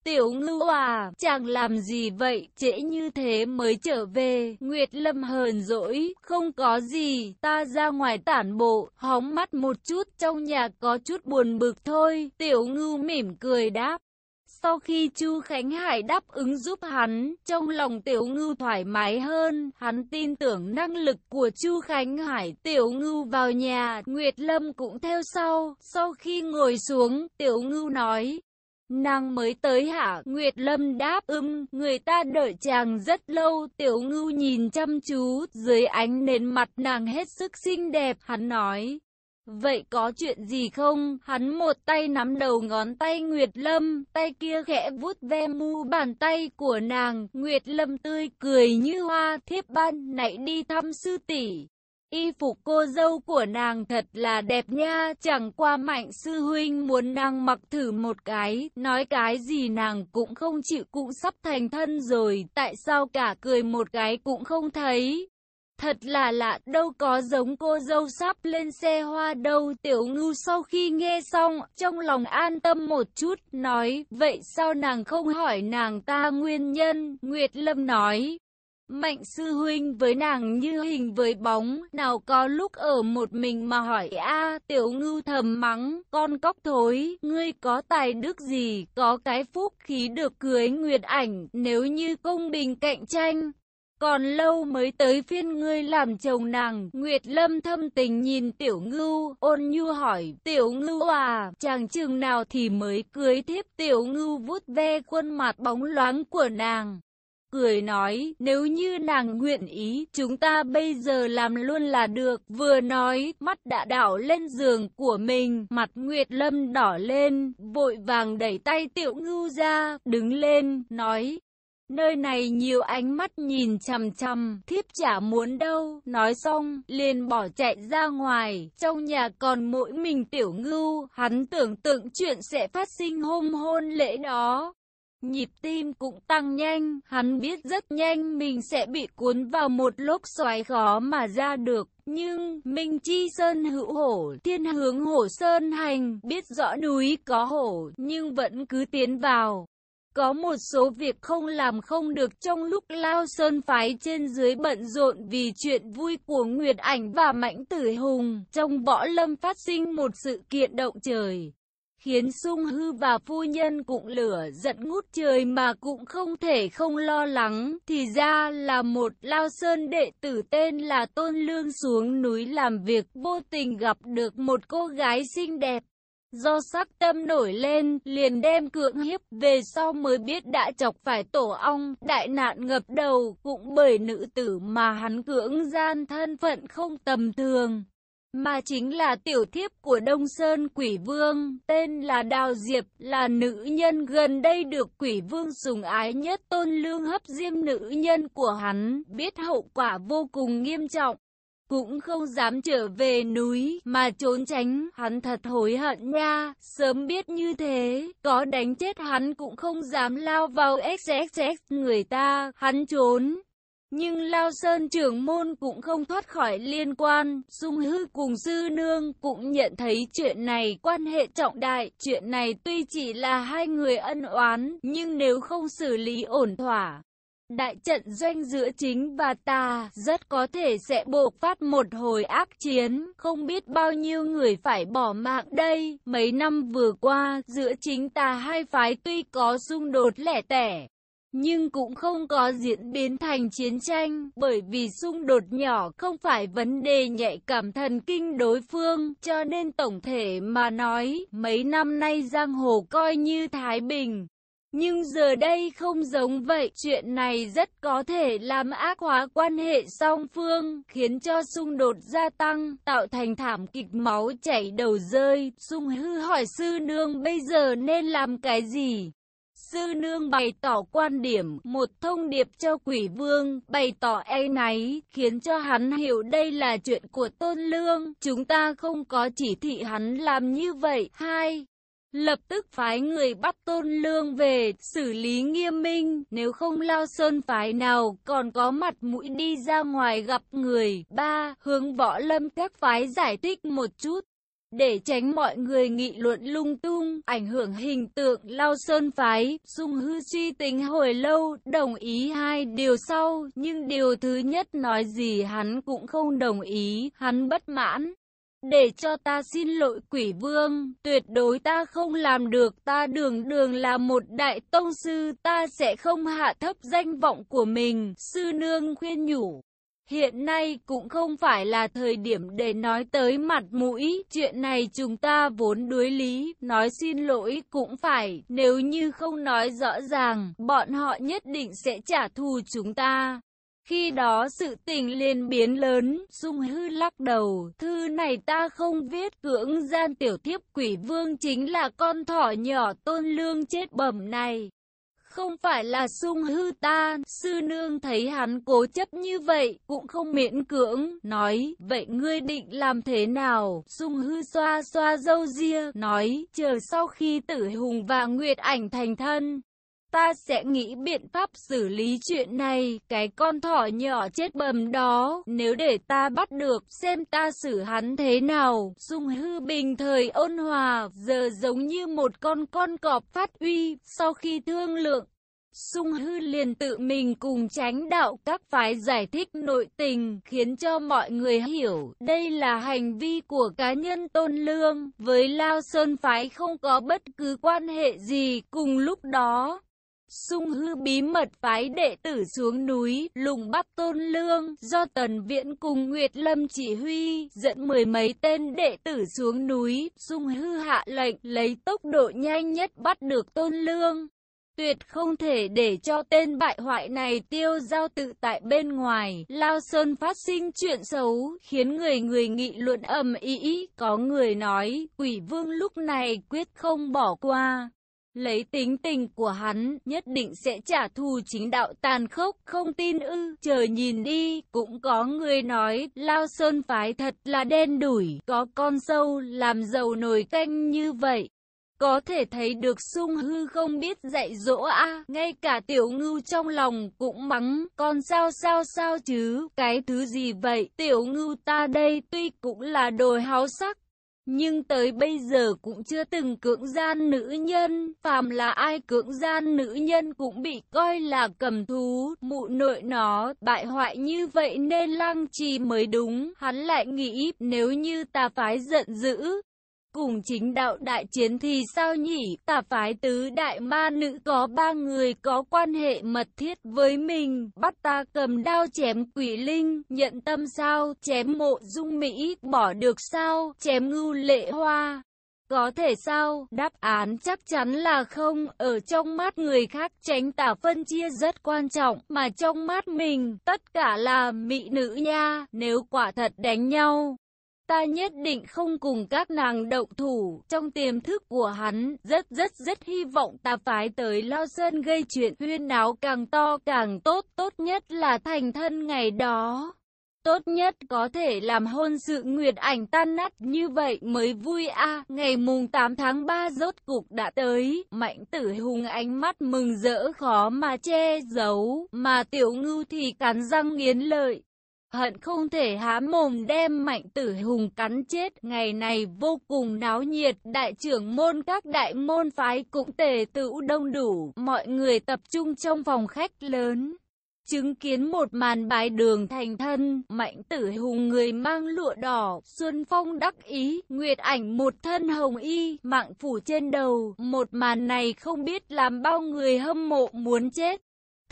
Tiểu ngưu à, chàng làm gì vậy, trễ như thế mới trở về, Nguyệt Lâm hờn dỗi, không có gì, ta ra ngoài tản bộ, hóng mắt một chút, trong nhà có chút buồn bực thôi, tiểu ngưu mỉm cười đáp. Sau khi Chu Khánh Hải đáp ứng giúp hắn, trong lòng Tiểu Ngưu thoải mái hơn, hắn tin tưởng năng lực của Chu Khánh Hải. Tiểu Ngưu vào nhà, Nguyệt Lâm cũng theo sau. Sau khi ngồi xuống, Tiểu Ngưu nói, Nàng mới tới hả? Nguyệt Lâm đáp ưm, người ta đợi chàng rất lâu, tiểu ngưu nhìn chăm chú, dưới ánh nền mặt nàng hết sức xinh đẹp, hắn nói. Vậy có chuyện gì không? Hắn một tay nắm đầu ngón tay Nguyệt Lâm, tay kia khẽ vuốt ve mu bàn tay của nàng. Nguyệt Lâm tươi cười như hoa, thiếp ban nãy đi thăm sư tỷ. Y phục cô dâu của nàng thật là đẹp nha, chẳng qua mạnh sư huynh muốn nàng mặc thử một cái, nói cái gì nàng cũng không chịu cũng sắp thành thân rồi, tại sao cả cười một cái cũng không thấy. Thật là lạ, đâu có giống cô dâu sắp lên xe hoa đâu. Tiểu ngưu sau khi nghe xong, trong lòng an tâm một chút, nói, vậy sao nàng không hỏi nàng ta nguyên nhân? Nguyệt Lâm nói, Mạnh sư huynh với nàng như hình với bóng, nào có lúc ở một mình mà hỏi a tiểu ngưu thầm mắng, con cóc thối, ngươi có tài đức gì, có cái phúc khí được cưới nguyệt ảnh, nếu như công bình cạnh tranh. Còn lâu mới tới phiên ngươi làm chồng nàng, Nguyệt Lâm thâm tình nhìn tiểu ngưu, ôn nhu hỏi, tiểu ngưu à, chàng chừng nào thì mới cưới thiếp? Tiểu ngưu vút ve khuôn mặt bóng loáng của nàng cười nói, nếu như nàng nguyện ý, chúng ta bây giờ làm luôn là được. Vừa nói, mắt đã đảo lên giường của mình, mặt Nguyệt Lâm đỏ lên, vội vàng đẩy tay tiểu ngưu ra, đứng lên, nói. Nơi này nhiều ánh mắt nhìn chằm chằm, thiếp chả muốn đâu. Nói xong, liền bỏ chạy ra ngoài. Trong nhà còn mỗi mình tiểu ngưu, hắn tưởng tượng chuyện sẽ phát sinh hôm hôn lễ đó. Nhịp tim cũng tăng nhanh, hắn biết rất nhanh mình sẽ bị cuốn vào một lốc xoáy khó mà ra được. Nhưng, Minh Chi Sơn hữu hổ, thiên hướng hổ Sơn hành, biết rõ núi có hổ, nhưng vẫn cứ tiến vào. Có một số việc không làm không được trong lúc Lao Sơn phái trên dưới bận rộn vì chuyện vui của Nguyệt Ảnh và Mãnh Tử Hùng. Trong võ lâm phát sinh một sự kiện động trời khiến sung hư và phu nhân cũng lửa giận ngút trời mà cũng không thể không lo lắng. Thì ra là một lao sơn đệ tử tên là Tôn Lương xuống núi làm việc vô tình gặp được một cô gái xinh đẹp. Do sắc tâm nổi lên, liền đem cưỡng hiếp về sau mới biết đã chọc phải tổ ong, đại nạn ngập đầu, cũng bởi nữ tử mà hắn cưỡng gian thân phận không tầm thường mà chính là tiểu thiếp của Đông Sơn Quỷ Vương, tên là Đào Diệp, là nữ nhân gần đây được Quỷ Vương sùng ái nhất tôn lương hấp diêm nữ nhân của hắn, biết hậu quả vô cùng nghiêm trọng. Cũng không dám trở về núi mà trốn tránh, hắn thật hối hận nha, sớm biết như thế, có đánh chết hắn cũng không dám lao vào XXX người ta, hắn trốn, nhưng Lao Sơn trưởng môn cũng không thoát khỏi liên quan, Dung Hư cùng Sư Nương cũng nhận thấy chuyện này quan hệ trọng đại, chuyện này tuy chỉ là hai người ân oán, nhưng nếu không xử lý ổn thỏa, đại trận doanh giữa chính và ta rất có thể sẽ bộc phát một hồi ác chiến, không biết bao nhiêu người phải bỏ mạng đây. Mấy năm vừa qua, giữa chính ta hai phái tuy có xung đột lẻ tẻ, nhưng cũng không có diễn biến thành chiến tranh, bởi vì xung đột nhỏ không phải vấn đề nhạy cảm thần kinh đối phương, cho nên tổng thể mà nói, mấy năm nay giang hồ coi như Thái Bình. Nhưng giờ đây không giống vậy, chuyện này rất có thể làm ác hóa quan hệ song phương, khiến cho xung đột gia tăng, tạo thành thảm kịch máu chảy đầu rơi. Sung hư hỏi sư nương bây giờ nên làm cái gì? Sư nương bày tỏ quan điểm, một thông điệp cho quỷ vương, bày tỏ e náy, khiến cho hắn hiểu đây là chuyện của tôn lương, chúng ta không có chỉ thị hắn làm như vậy. Hai, lập tức phái người bắt tôn lương về, xử lý nghiêm minh, nếu không lao sơn phái nào còn có mặt mũi đi ra ngoài gặp người. Ba, hướng võ lâm các phái giải thích một chút để tránh mọi người nghị luận lung tung, ảnh hưởng hình tượng Lao Sơn Phái. Dung Hư suy tính hồi lâu, đồng ý hai điều sau, nhưng điều thứ nhất nói gì hắn cũng không đồng ý, hắn bất mãn. Để cho ta xin lỗi quỷ vương, tuyệt đối ta không làm được, ta đường đường là một đại tông sư, ta sẽ không hạ thấp danh vọng của mình, sư nương khuyên nhủ. Hiện nay cũng không phải là thời điểm để nói tới mặt mũi, chuyện này chúng ta vốn đối lý, nói xin lỗi cũng phải, nếu như không nói rõ ràng, bọn họ nhất định sẽ trả thù chúng ta. Khi đó sự tình liền biến lớn, Dung Hư lắc đầu, thư này ta không viết cưỡng gian tiểu thiếp quỷ vương chính là con thỏ nhỏ tôn lương chết bẩm này. Không phải là sung hư ta, sư nương thấy hắn cố chấp như vậy, cũng không miễn cưỡng, nói, vậy ngươi định làm thế nào? Sung hư xoa xoa dâu ria, nói, chờ sau khi tử hùng và nguyệt ảnh thành thân, ta sẽ nghĩ biện pháp xử lý chuyện này, cái con thỏ nhỏ chết bầm đó, nếu để ta bắt được, xem ta xử hắn thế nào. Dung hư bình thời ôn hòa, giờ giống như một con con cọp phát uy, sau khi thương lượng. Sung hư liền tự mình cùng tránh đạo các phái giải thích nội tình, khiến cho mọi người hiểu đây là hành vi của cá nhân tôn lương, với Lao Sơn phái không có bất cứ quan hệ gì. Cùng lúc đó, Sung hư bí mật phái đệ tử xuống núi, lùng bắt tôn lương, do tần viễn cùng Nguyệt Lâm chỉ huy, dẫn mười mấy tên đệ tử xuống núi, sung hư hạ lệnh, lấy tốc độ nhanh nhất bắt được tôn lương. Tuyệt không thể để cho tên bại hoại này tiêu giao tự tại bên ngoài. Lao Sơn phát sinh chuyện xấu, khiến người người nghị luận ầm ĩ. Có người nói, quỷ vương lúc này quyết không bỏ qua. Lấy tính tình của hắn, nhất định sẽ trả thù chính đạo tàn khốc, không tin ư, chờ nhìn đi, cũng có người nói, Lao Sơn phái thật là đen đủi, có con sâu, làm dầu nồi canh như vậy. Có thể thấy được sung hư không biết dạy dỗ a ngay cả tiểu ngưu trong lòng cũng mắng, con sao sao sao chứ, cái thứ gì vậy, tiểu ngưu ta đây tuy cũng là đồi háo sắc, nhưng tới bây giờ cũng chưa từng cưỡng gian nữ nhân, phàm là ai cưỡng gian nữ nhân cũng bị coi là cầm thú, mụ nội nó, bại hoại như vậy nên lăng trì mới đúng, hắn lại nghĩ nếu như ta phái giận dữ. Cùng chính đạo đại chiến thì sao nhỉ, tà phái tứ đại ma nữ có ba người có quan hệ mật thiết với mình, bắt ta cầm đao chém quỷ linh, nhận tâm sao, chém mộ dung Mỹ, bỏ được sao, chém ngưu lệ hoa. Có thể sao? Đáp án chắc chắn là không, ở trong mắt người khác tránh tả phân chia rất quan trọng, mà trong mắt mình, tất cả là mỹ nữ nha, nếu quả thật đánh nhau. Ta nhất định không cùng các nàng động thủ, trong tiềm thức của hắn, rất rất rất hy vọng ta phái tới lo Sơn gây chuyện huyên náo càng to càng tốt, tốt nhất là thành thân ngày đó. Tốt nhất có thể làm hôn sự nguyệt ảnh tan nát như vậy mới vui a. Ngày mùng 8 tháng 3 rốt cục đã tới, mạnh tử hùng ánh mắt mừng rỡ khó mà che giấu, mà tiểu ngưu thì cắn răng nghiến lợi hận không thể há mồm đem mạnh tử hùng cắn chết. Ngày này vô cùng náo nhiệt, đại trưởng môn các đại môn phái cũng tề tựu đông đủ, mọi người tập trung trong phòng khách lớn. Chứng kiến một màn bài đường thành thân, mạnh tử hùng người mang lụa đỏ, xuân phong đắc ý, nguyệt ảnh một thân hồng y, mạng phủ trên đầu, một màn này không biết làm bao người hâm mộ muốn chết.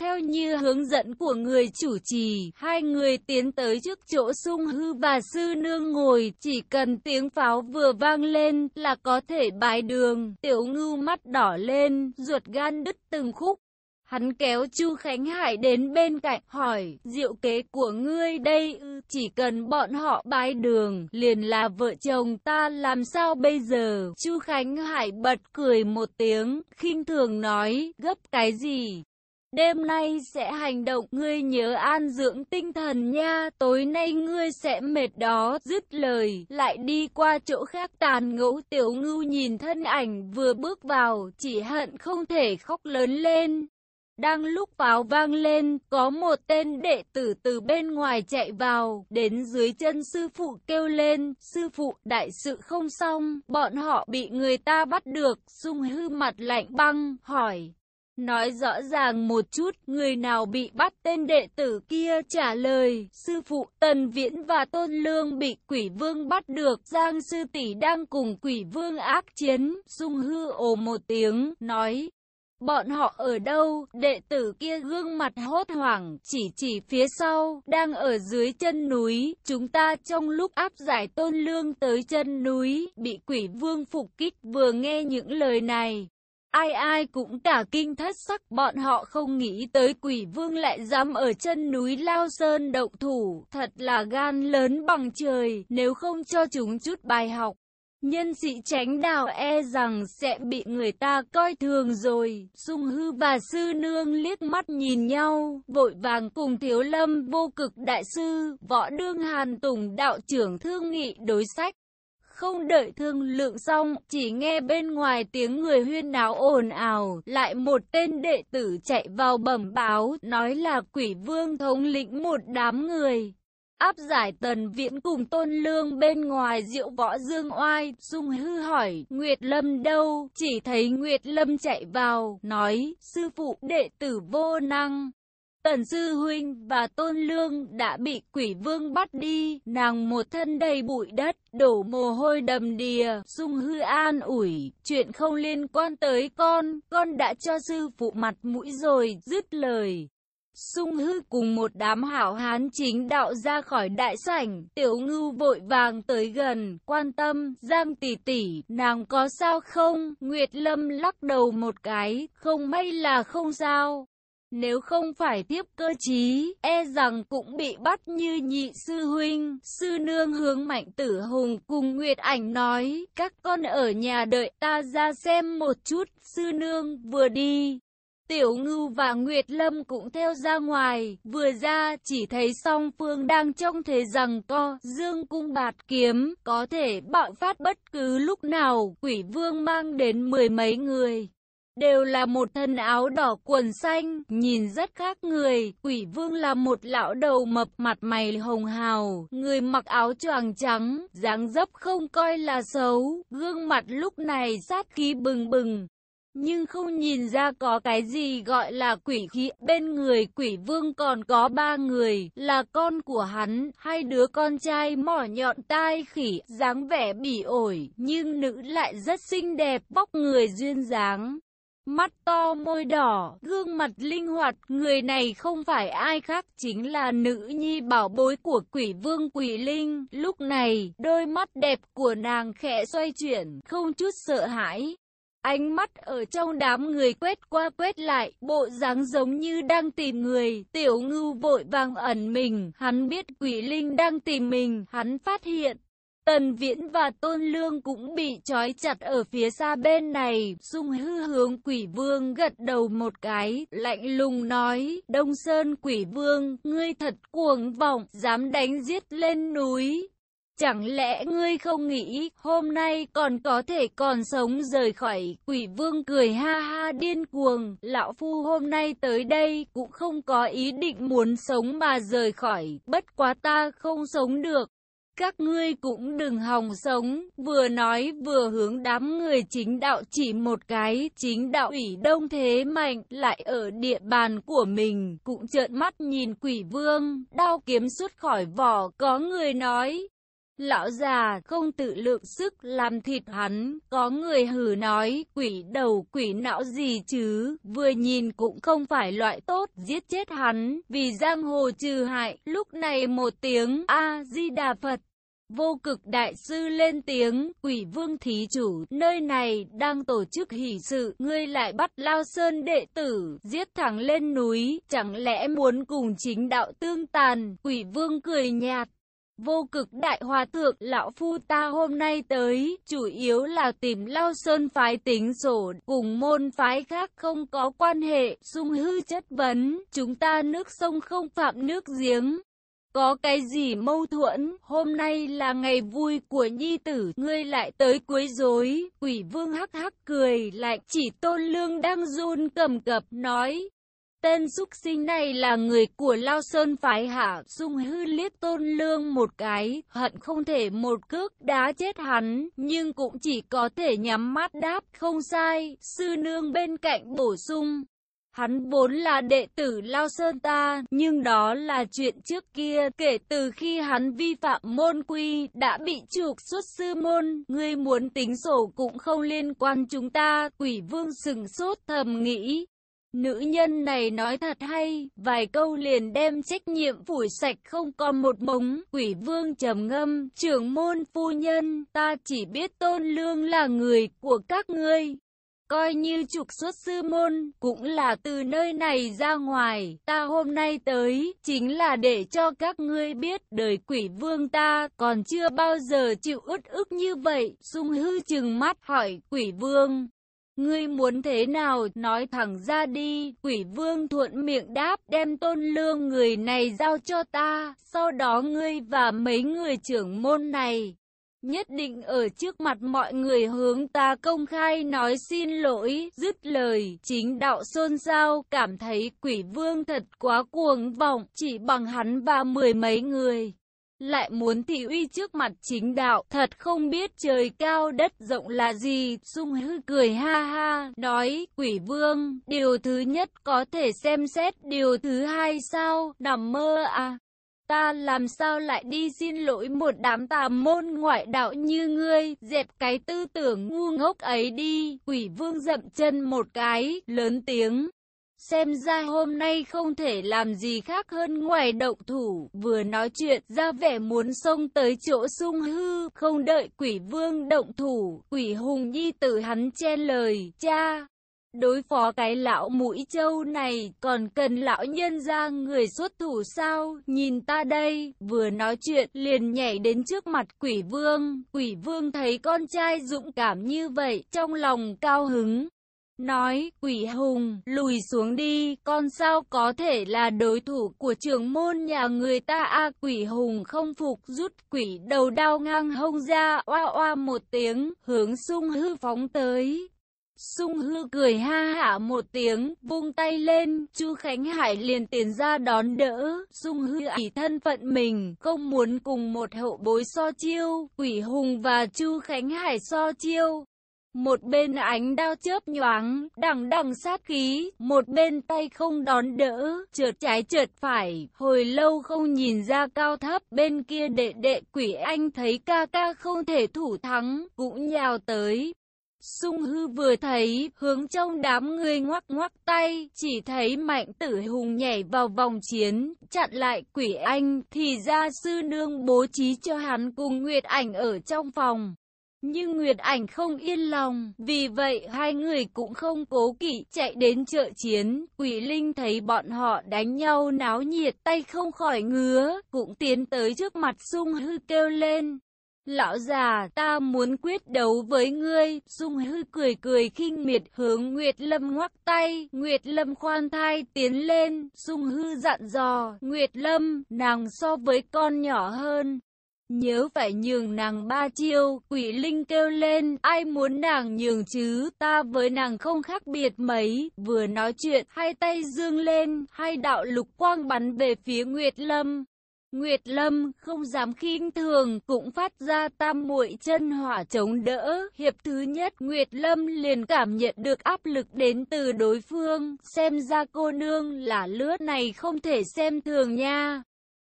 Theo như hướng dẫn của người chủ trì, hai người tiến tới trước chỗ sung hư và sư nương ngồi, chỉ cần tiếng pháo vừa vang lên là có thể bài đường. Tiểu ngưu mắt đỏ lên, ruột gan đứt từng khúc. Hắn kéo Chu Khánh Hải đến bên cạnh hỏi, diệu kế của ngươi đây ư, chỉ cần bọn họ bái đường, liền là vợ chồng ta làm sao bây giờ? Chu Khánh Hải bật cười một tiếng, khinh thường nói, gấp cái gì? Đêm nay sẽ hành động, ngươi nhớ an dưỡng tinh thần nha, tối nay ngươi sẽ mệt đó, dứt lời, lại đi qua chỗ khác tàn ngẫu tiểu ngưu nhìn thân ảnh vừa bước vào, chỉ hận không thể khóc lớn lên. Đang lúc pháo vang lên, có một tên đệ tử từ bên ngoài chạy vào, đến dưới chân sư phụ kêu lên, sư phụ, đại sự không xong, bọn họ bị người ta bắt được, sung hư mặt lạnh băng, hỏi. Nói rõ ràng một chút, người nào bị bắt tên đệ tử kia trả lời, sư phụ Tần Viễn và Tôn Lương bị quỷ vương bắt được, Giang sư tỷ đang cùng quỷ vương ác chiến, sung hư ồ một tiếng, nói. Bọn họ ở đâu? Đệ tử kia gương mặt hốt hoảng, chỉ chỉ phía sau, đang ở dưới chân núi. Chúng ta trong lúc áp giải tôn lương tới chân núi, bị quỷ vương phục kích vừa nghe những lời này. Ai ai cũng cả kinh thất sắc, bọn họ không nghĩ tới quỷ vương lại dám ở chân núi Lao Sơn động thủ, thật là gan lớn bằng trời, nếu không cho chúng chút bài học. Nhân sĩ tránh đào e rằng sẽ bị người ta coi thường rồi. sung hư và sư nương liếc mắt nhìn nhau, vội vàng cùng thiếu lâm vô cực đại sư, võ đương hàn tùng đạo trưởng thương nghị đối sách. Không đợi thương lượng xong, chỉ nghe bên ngoài tiếng người huyên náo ồn ào, lại một tên đệ tử chạy vào bẩm báo, nói là quỷ vương thống lĩnh một đám người. Áp giải tần viễn cùng tôn lương bên ngoài diệu võ dương oai, dung hư hỏi, Nguyệt Lâm đâu, chỉ thấy Nguyệt Lâm chạy vào, nói, sư phụ đệ tử vô năng. Tần Sư Huynh và Tôn Lương đã bị quỷ vương bắt đi, nàng một thân đầy bụi đất, đổ mồ hôi đầm đìa, sung hư an ủi, chuyện không liên quan tới con, con đã cho sư phụ mặt mũi rồi, dứt lời. Sung hư cùng một đám hảo hán chính đạo ra khỏi đại sảnh, tiểu ngưu vội vàng tới gần, quan tâm, giang tỷ tỷ, nàng có sao không? Nguyệt Lâm lắc đầu một cái, không may là không sao. Nếu không phải tiếp cơ chí, e rằng cũng bị bắt như nhị sư huynh. Sư nương hướng mạnh tử hùng cùng Nguyệt ảnh nói, các con ở nhà đợi ta ra xem một chút. Sư nương vừa đi. Tiểu Ngưu và Nguyệt Lâm cũng theo ra ngoài, vừa ra chỉ thấy song phương đang trong thế rằng co, dương cung bạt kiếm, có thể bạo phát bất cứ lúc nào, quỷ vương mang đến mười mấy người đều là một thân áo đỏ quần xanh, nhìn rất khác người. Quỷ vương là một lão đầu mập mặt mày hồng hào, người mặc áo choàng trắng, dáng dấp không coi là xấu, gương mặt lúc này sát khí bừng bừng. Nhưng không nhìn ra có cái gì gọi là quỷ khí, bên người quỷ vương còn có ba người, là con của hắn, hai đứa con trai mỏ nhọn tai khỉ, dáng vẻ bỉ ổi, nhưng nữ lại rất xinh đẹp, vóc người duyên dáng. Mắt to môi đỏ, gương mặt linh hoạt, người này không phải ai khác chính là nữ nhi bảo bối của quỷ vương quỷ linh. Lúc này, đôi mắt đẹp của nàng khẽ xoay chuyển, không chút sợ hãi. Ánh mắt ở trong đám người quét qua quét lại, bộ dáng giống như đang tìm người, tiểu ngưu vội vàng ẩn mình, hắn biết quỷ linh đang tìm mình, hắn phát hiện, Tần Viễn và Tôn Lương cũng bị trói chặt ở phía xa bên này. Dung hư hướng quỷ vương gật đầu một cái, lạnh lùng nói, Đông Sơn quỷ vương, ngươi thật cuồng vọng, dám đánh giết lên núi. Chẳng lẽ ngươi không nghĩ hôm nay còn có thể còn sống rời khỏi quỷ vương cười ha ha điên cuồng. Lão Phu hôm nay tới đây cũng không có ý định muốn sống mà rời khỏi, bất quá ta không sống được. Các ngươi cũng đừng hòng sống, vừa nói vừa hướng đám người chính đạo chỉ một cái, chính đạo ủy đông thế mạnh, lại ở địa bàn của mình, cũng trợn mắt nhìn quỷ vương, đao kiếm xuất khỏi vỏ, có người nói. Lão già không tự lượng sức làm thịt hắn, có người hử nói quỷ đầu quỷ não gì chứ, vừa nhìn cũng không phải loại tốt, giết chết hắn, vì giang hồ trừ hại, lúc này một tiếng A-di-đà Phật. Vô cực đại sư lên tiếng, quỷ vương thí chủ, nơi này đang tổ chức hỷ sự, ngươi lại bắt lao sơn đệ tử, giết thẳng lên núi, chẳng lẽ muốn cùng chính đạo tương tàn, quỷ vương cười nhạt. Vô cực đại hòa thượng, lão phu ta hôm nay tới, chủ yếu là tìm lao sơn phái tính sổ, cùng môn phái khác không có quan hệ, sung hư chất vấn, chúng ta nước sông không phạm nước giếng. Có cái gì mâu thuẫn, hôm nay là ngày vui của nhi tử, ngươi lại tới quấy rối, quỷ vương hắc hắc cười lạnh, chỉ tôn lương đang run cầm cập, nói. Tên xúc sinh này là người của Lao Sơn phái hạ, dung hư liếc tôn lương một cái, hận không thể một cước đá chết hắn, nhưng cũng chỉ có thể nhắm mắt đáp, không sai, sư nương bên cạnh bổ sung. Hắn vốn là đệ tử Lao Sơn ta, nhưng đó là chuyện trước kia, kể từ khi hắn vi phạm môn quy, đã bị trục xuất sư môn, ngươi muốn tính sổ cũng không liên quan chúng ta, quỷ vương sừng sốt thầm nghĩ. Nữ nhân này nói thật hay, vài câu liền đem trách nhiệm phủi sạch không còn một mống, quỷ vương trầm ngâm, trưởng môn phu nhân, ta chỉ biết tôn lương là người của các ngươi. coi như trục xuất sư môn, cũng là từ nơi này ra ngoài, ta hôm nay tới, chính là để cho các ngươi biết, đời quỷ vương ta, còn chưa bao giờ chịu ức ức như vậy, sung hư chừng mắt, hỏi, quỷ vương. Ngươi muốn thế nào, nói thẳng ra đi, quỷ vương thuận miệng đáp, đem tôn lương người này giao cho ta, sau đó ngươi và mấy người trưởng môn này, nhất định ở trước mặt mọi người hướng ta công khai nói xin lỗi, dứt lời, chính đạo xôn xao, cảm thấy quỷ vương thật quá cuồng vọng, chỉ bằng hắn và mười mấy người. Lại muốn thị uy trước mặt chính đạo, thật không biết trời cao đất rộng là gì, sung hư cười ha ha, nói, quỷ vương, điều thứ nhất có thể xem xét, điều thứ hai sao, nằm mơ à. Ta làm sao lại đi xin lỗi một đám tà môn ngoại đạo như ngươi, dẹp cái tư tưởng ngu ngốc ấy đi, quỷ vương dậm chân một cái, lớn tiếng. Xem ra hôm nay không thể làm gì khác hơn ngoài động thủ, vừa nói chuyện ra vẻ muốn xông tới chỗ sung hư, không đợi quỷ vương động thủ, quỷ hùng nhi tử hắn chen lời, cha, Đối phó cái lão mũi trâu này còn cần lão nhân ra người xuất thủ sao? Nhìn ta đây, vừa nói chuyện liền nhảy đến trước mặt quỷ vương. Quỷ vương thấy con trai dũng cảm như vậy, trong lòng cao hứng. Nói, quỷ hùng, lùi xuống đi, con sao có thể là đối thủ của trưởng môn nhà người ta a quỷ hùng không phục rút quỷ đầu đao ngang hông ra, oa oa một tiếng, hướng sung hư phóng tới. Sung hư cười ha hả một tiếng, vung tay lên, Chu Khánh Hải liền tiến ra đón đỡ, Sung hư ỷ thân phận mình, không muốn cùng một hậu bối so chiêu, Quỷ Hùng và Chu Khánh Hải so chiêu. Một bên ánh đao chớp nhoáng, đằng đằng sát khí, một bên tay không đón đỡ, trượt trái trượt phải, hồi lâu không nhìn ra cao thấp, bên kia đệ đệ quỷ anh thấy ca ca không thể thủ thắng, cũng nhào tới, Sung hư vừa thấy, hướng trong đám người ngoắc ngoắc tay, chỉ thấy mạnh tử hùng nhảy vào vòng chiến, chặn lại quỷ anh, thì ra sư nương bố trí cho hắn cùng Nguyệt ảnh ở trong phòng. Nhưng Nguyệt ảnh không yên lòng, vì vậy hai người cũng không cố kỵ chạy đến chợ chiến. Quỷ Linh thấy bọn họ đánh nhau náo nhiệt tay không khỏi ngứa, cũng tiến tới trước mặt sung hư kêu lên. Lão già, ta muốn quyết đấu với ngươi, Dung hư cười cười khinh miệt hướng Nguyệt Lâm ngoắc tay, Nguyệt Lâm khoan thai tiến lên, Dung hư dặn dò, Nguyệt Lâm, nàng so với con nhỏ hơn. Nhớ phải nhường nàng ba chiêu, quỷ linh kêu lên, ai muốn nàng nhường chứ, ta với nàng không khác biệt mấy, vừa nói chuyện, hai tay dương lên, hai đạo lục quang bắn về phía Nguyệt Lâm. Nguyệt Lâm không dám khinh thường, cũng phát ra tam muội chân hỏa chống đỡ. Hiệp thứ nhất, Nguyệt Lâm liền cảm nhận được áp lực đến từ đối phương, xem ra cô nương là lứa này không thể xem thường nha.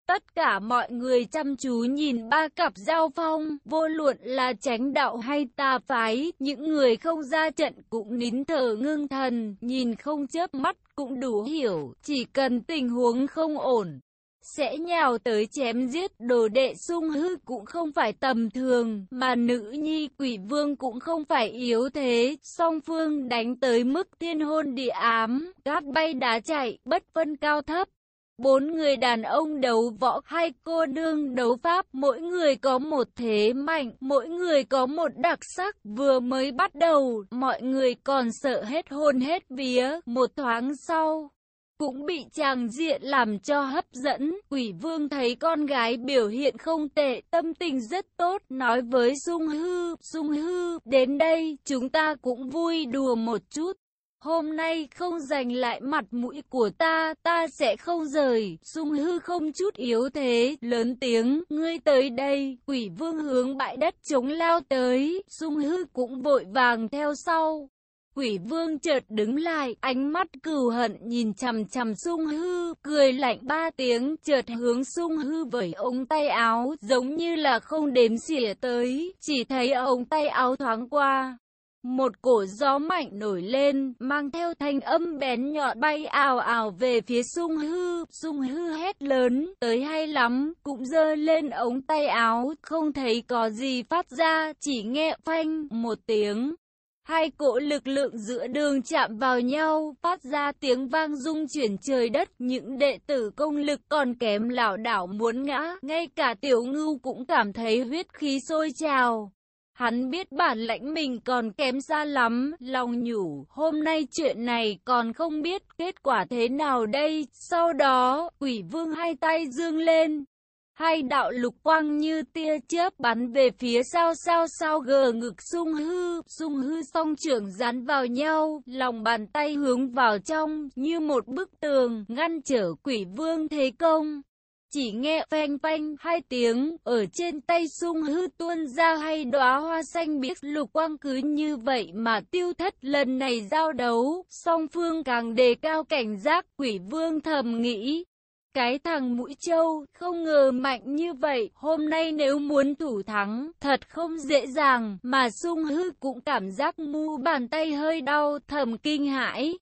Tất cả mọi người chăm chú nhìn ba cặp giao phong, vô luận là tránh đạo hay tà phái, những người không ra trận cũng nín thở ngưng thần, nhìn không chớp mắt cũng đủ hiểu, chỉ cần tình huống không ổn, sẽ nhào tới chém giết đồ đệ sung hư cũng không phải tầm thường, mà nữ nhi quỷ vương cũng không phải yếu thế, song phương đánh tới mức thiên hôn địa ám, cát bay đá chạy, bất phân cao thấp. Bốn người đàn ông đấu võ, hai cô đương đấu pháp, mỗi người có một thế mạnh, mỗi người có một đặc sắc. Vừa mới bắt đầu, mọi người còn sợ hết hôn hết vía, một thoáng sau, cũng bị chàng diện làm cho hấp dẫn. Quỷ vương thấy con gái biểu hiện không tệ, tâm tình rất tốt, nói với Dung Hư, Dung Hư, đến đây, chúng ta cũng vui đùa một chút. Hôm nay không giành lại mặt mũi của ta, ta sẽ không rời. Dung hư không chút yếu thế, lớn tiếng, ngươi tới đây. Quỷ vương hướng bãi đất chống lao tới, Dung hư cũng vội vàng theo sau. Quỷ vương chợt đứng lại, ánh mắt cừu hận nhìn chằm chằm sung hư, cười lạnh ba tiếng, chợt hướng sung hư với ống tay áo, giống như là không đếm xỉa tới, chỉ thấy ống tay áo thoáng qua. Một cổ gió mạnh nổi lên, mang theo thanh âm bén nhọn bay ào ào về phía sung hư, sung hư hét lớn, tới hay lắm, cũng dơ lên ống tay áo, không thấy có gì phát ra, chỉ nghe phanh, một tiếng. Hai cỗ lực lượng giữa đường chạm vào nhau, phát ra tiếng vang rung chuyển trời đất. Những đệ tử công lực còn kém lảo đảo muốn ngã, ngay cả tiểu ngưu cũng cảm thấy huyết khí sôi trào. Hắn biết bản lãnh mình còn kém xa lắm, lòng nhủ, hôm nay chuyện này còn không biết kết quả thế nào đây. Sau đó, quỷ vương hai tay dương lên, hai đạo lục quang như tia chớp bắn về phía sau sao sao gờ ngực sung hư, sung hư song trưởng dán vào nhau, lòng bàn tay hướng vào trong, như một bức tường, ngăn trở quỷ vương thế công. Chỉ nghe phanh phanh hai tiếng, ở trên tay sung hư tuôn ra hay đóa hoa xanh biếc lục quang cứ như vậy mà tiêu thất lần này giao đấu, song phương càng đề cao cảnh giác quỷ vương thầm nghĩ. Cái thằng mũi trâu, không ngờ mạnh như vậy, hôm nay nếu muốn thủ thắng, thật không dễ dàng, mà sung hư cũng cảm giác mu bàn tay hơi đau, thầm kinh hãi.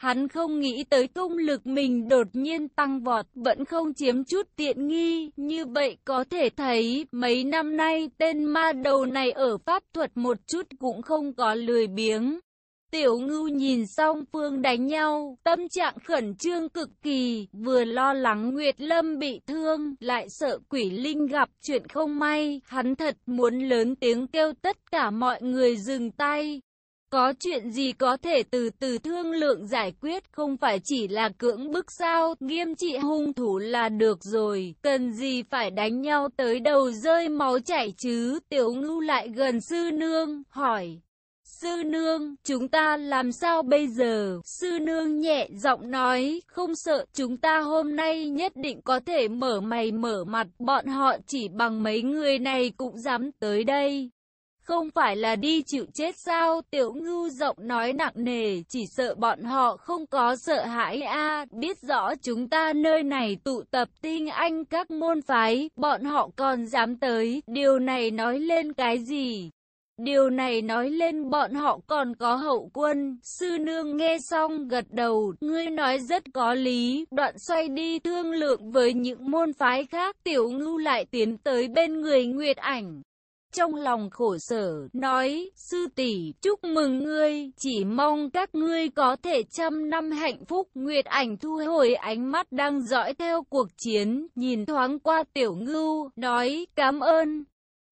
Hắn không nghĩ tới công lực mình đột nhiên tăng vọt, vẫn không chiếm chút tiện nghi, như vậy có thể thấy, mấy năm nay, tên ma đầu này ở pháp thuật một chút cũng không có lười biếng. Tiểu ngưu nhìn xong phương đánh nhau, tâm trạng khẩn trương cực kỳ, vừa lo lắng Nguyệt Lâm bị thương, lại sợ quỷ linh gặp chuyện không may, hắn thật muốn lớn tiếng kêu tất cả mọi người dừng tay. Có chuyện gì có thể từ từ thương lượng giải quyết không phải chỉ là cưỡng bức sao, nghiêm trị hung thủ là được rồi, cần gì phải đánh nhau tới đầu rơi máu chảy chứ, tiểu ngưu lại gần sư nương, hỏi. Sư nương, chúng ta làm sao bây giờ? Sư nương nhẹ giọng nói, không sợ, chúng ta hôm nay nhất định có thể mở mày mở mặt, bọn họ chỉ bằng mấy người này cũng dám tới đây. Không phải là đi chịu chết sao? Tiểu ngưu giọng nói nặng nề, chỉ sợ bọn họ không có sợ hãi a biết rõ chúng ta nơi này tụ tập tinh anh các môn phái, bọn họ còn dám tới, điều này nói lên cái gì? Điều này nói lên bọn họ còn có hậu quân. Sư nương nghe xong gật đầu, ngươi nói rất có lý. Đoạn xoay đi thương lượng với những môn phái khác. Tiểu ngưu lại tiến tới bên người Nguyệt ảnh. Trong lòng khổ sở, nói, sư tỷ chúc mừng ngươi, chỉ mong các ngươi có thể trăm năm hạnh phúc. Nguyệt ảnh thu hồi ánh mắt đang dõi theo cuộc chiến, nhìn thoáng qua tiểu ngưu, nói, cảm ơn.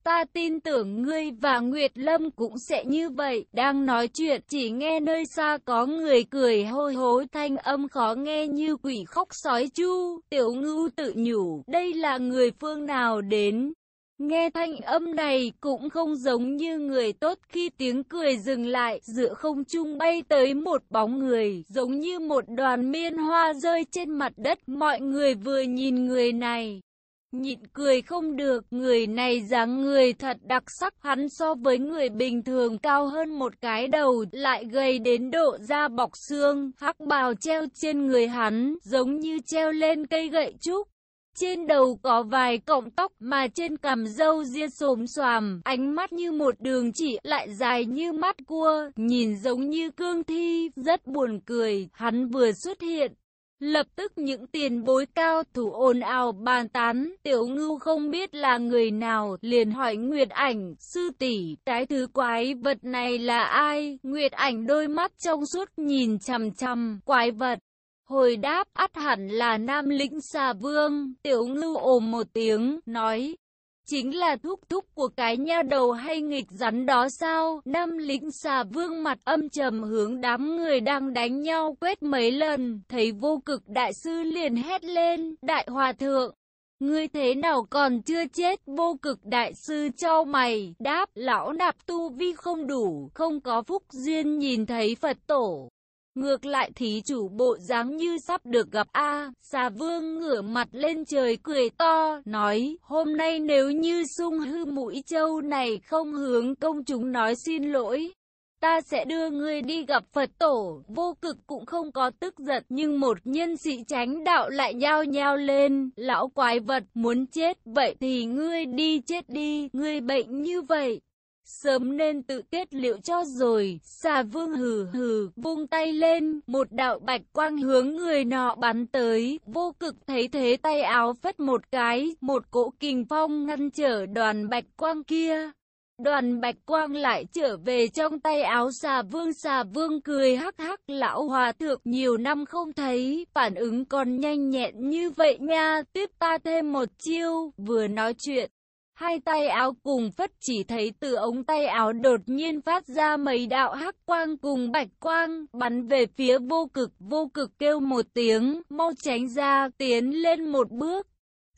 Ta tin tưởng ngươi và Nguyệt Lâm cũng sẽ như vậy. Đang nói chuyện, chỉ nghe nơi xa có người cười hôi hối thanh âm khó nghe như quỷ khóc sói chu. Tiểu ngưu tự nhủ, đây là người phương nào đến. Nghe thanh âm này cũng không giống như người tốt khi tiếng cười dừng lại, giữa không trung bay tới một bóng người, giống như một đoàn miên hoa rơi trên mặt đất. Mọi người vừa nhìn người này, Nhịn cười không được, người này dáng người thật đặc sắc, hắn so với người bình thường cao hơn một cái đầu, lại gầy đến độ da bọc xương, hắc bào treo trên người hắn, giống như treo lên cây gậy trúc. Trên đầu có vài cọng tóc mà trên cằm râu ria xồm xoàm, ánh mắt như một đường chỉ lại dài như mắt cua, nhìn giống như cương thi, rất buồn cười, hắn vừa xuất hiện, Lập tức những tiền bối cao thủ ồn ào bàn tán, tiểu ngưu không biết là người nào, liền hỏi Nguyệt ảnh, sư tỷ cái thứ quái vật này là ai? Nguyệt ảnh đôi mắt trong suốt nhìn chằm chằm, quái vật. Hồi đáp ắt hẳn là nam lĩnh xà vương, tiểu ngưu ồm một tiếng, nói, chính là thúc thúc của cái nha đầu hay nghịch rắn đó sao? Nam lĩnh xà vương mặt âm trầm hướng đám người đang đánh nhau quét mấy lần, thấy vô cực đại sư liền hét lên, đại hòa thượng. Ngươi thế nào còn chưa chết vô cực đại sư cho mày, đáp lão nạp tu vi không đủ, không có phúc duyên nhìn thấy Phật tổ. Ngược lại thí chủ bộ dáng như sắp được gặp A, xà vương ngửa mặt lên trời cười to, nói, hôm nay nếu như sung hư mũi châu này không hướng công chúng nói xin lỗi, ta sẽ đưa ngươi đi gặp Phật tổ, vô cực cũng không có tức giận, nhưng một nhân sĩ tránh đạo lại nhao nhao lên, lão quái vật muốn chết, vậy thì ngươi đi chết đi, ngươi bệnh như vậy, sớm nên tự tiết liệu cho rồi. Xà vương hừ hừ, vung tay lên, một đạo bạch quang hướng người nọ bắn tới, vô cực thấy thế tay áo phất một cái, một cỗ kình phong ngăn trở đoàn bạch quang kia. Đoàn bạch quang lại trở về trong tay áo xà vương xà vương cười hắc hắc lão hòa thượng nhiều năm không thấy, phản ứng còn nhanh nhẹn như vậy nha, tiếp ta thêm một chiêu, vừa nói chuyện. Hai tay áo cùng phất chỉ thấy từ ống tay áo đột nhiên phát ra mấy đạo hắc quang cùng bạch quang, bắn về phía vô cực, vô cực kêu một tiếng, mau tránh ra, tiến lên một bước.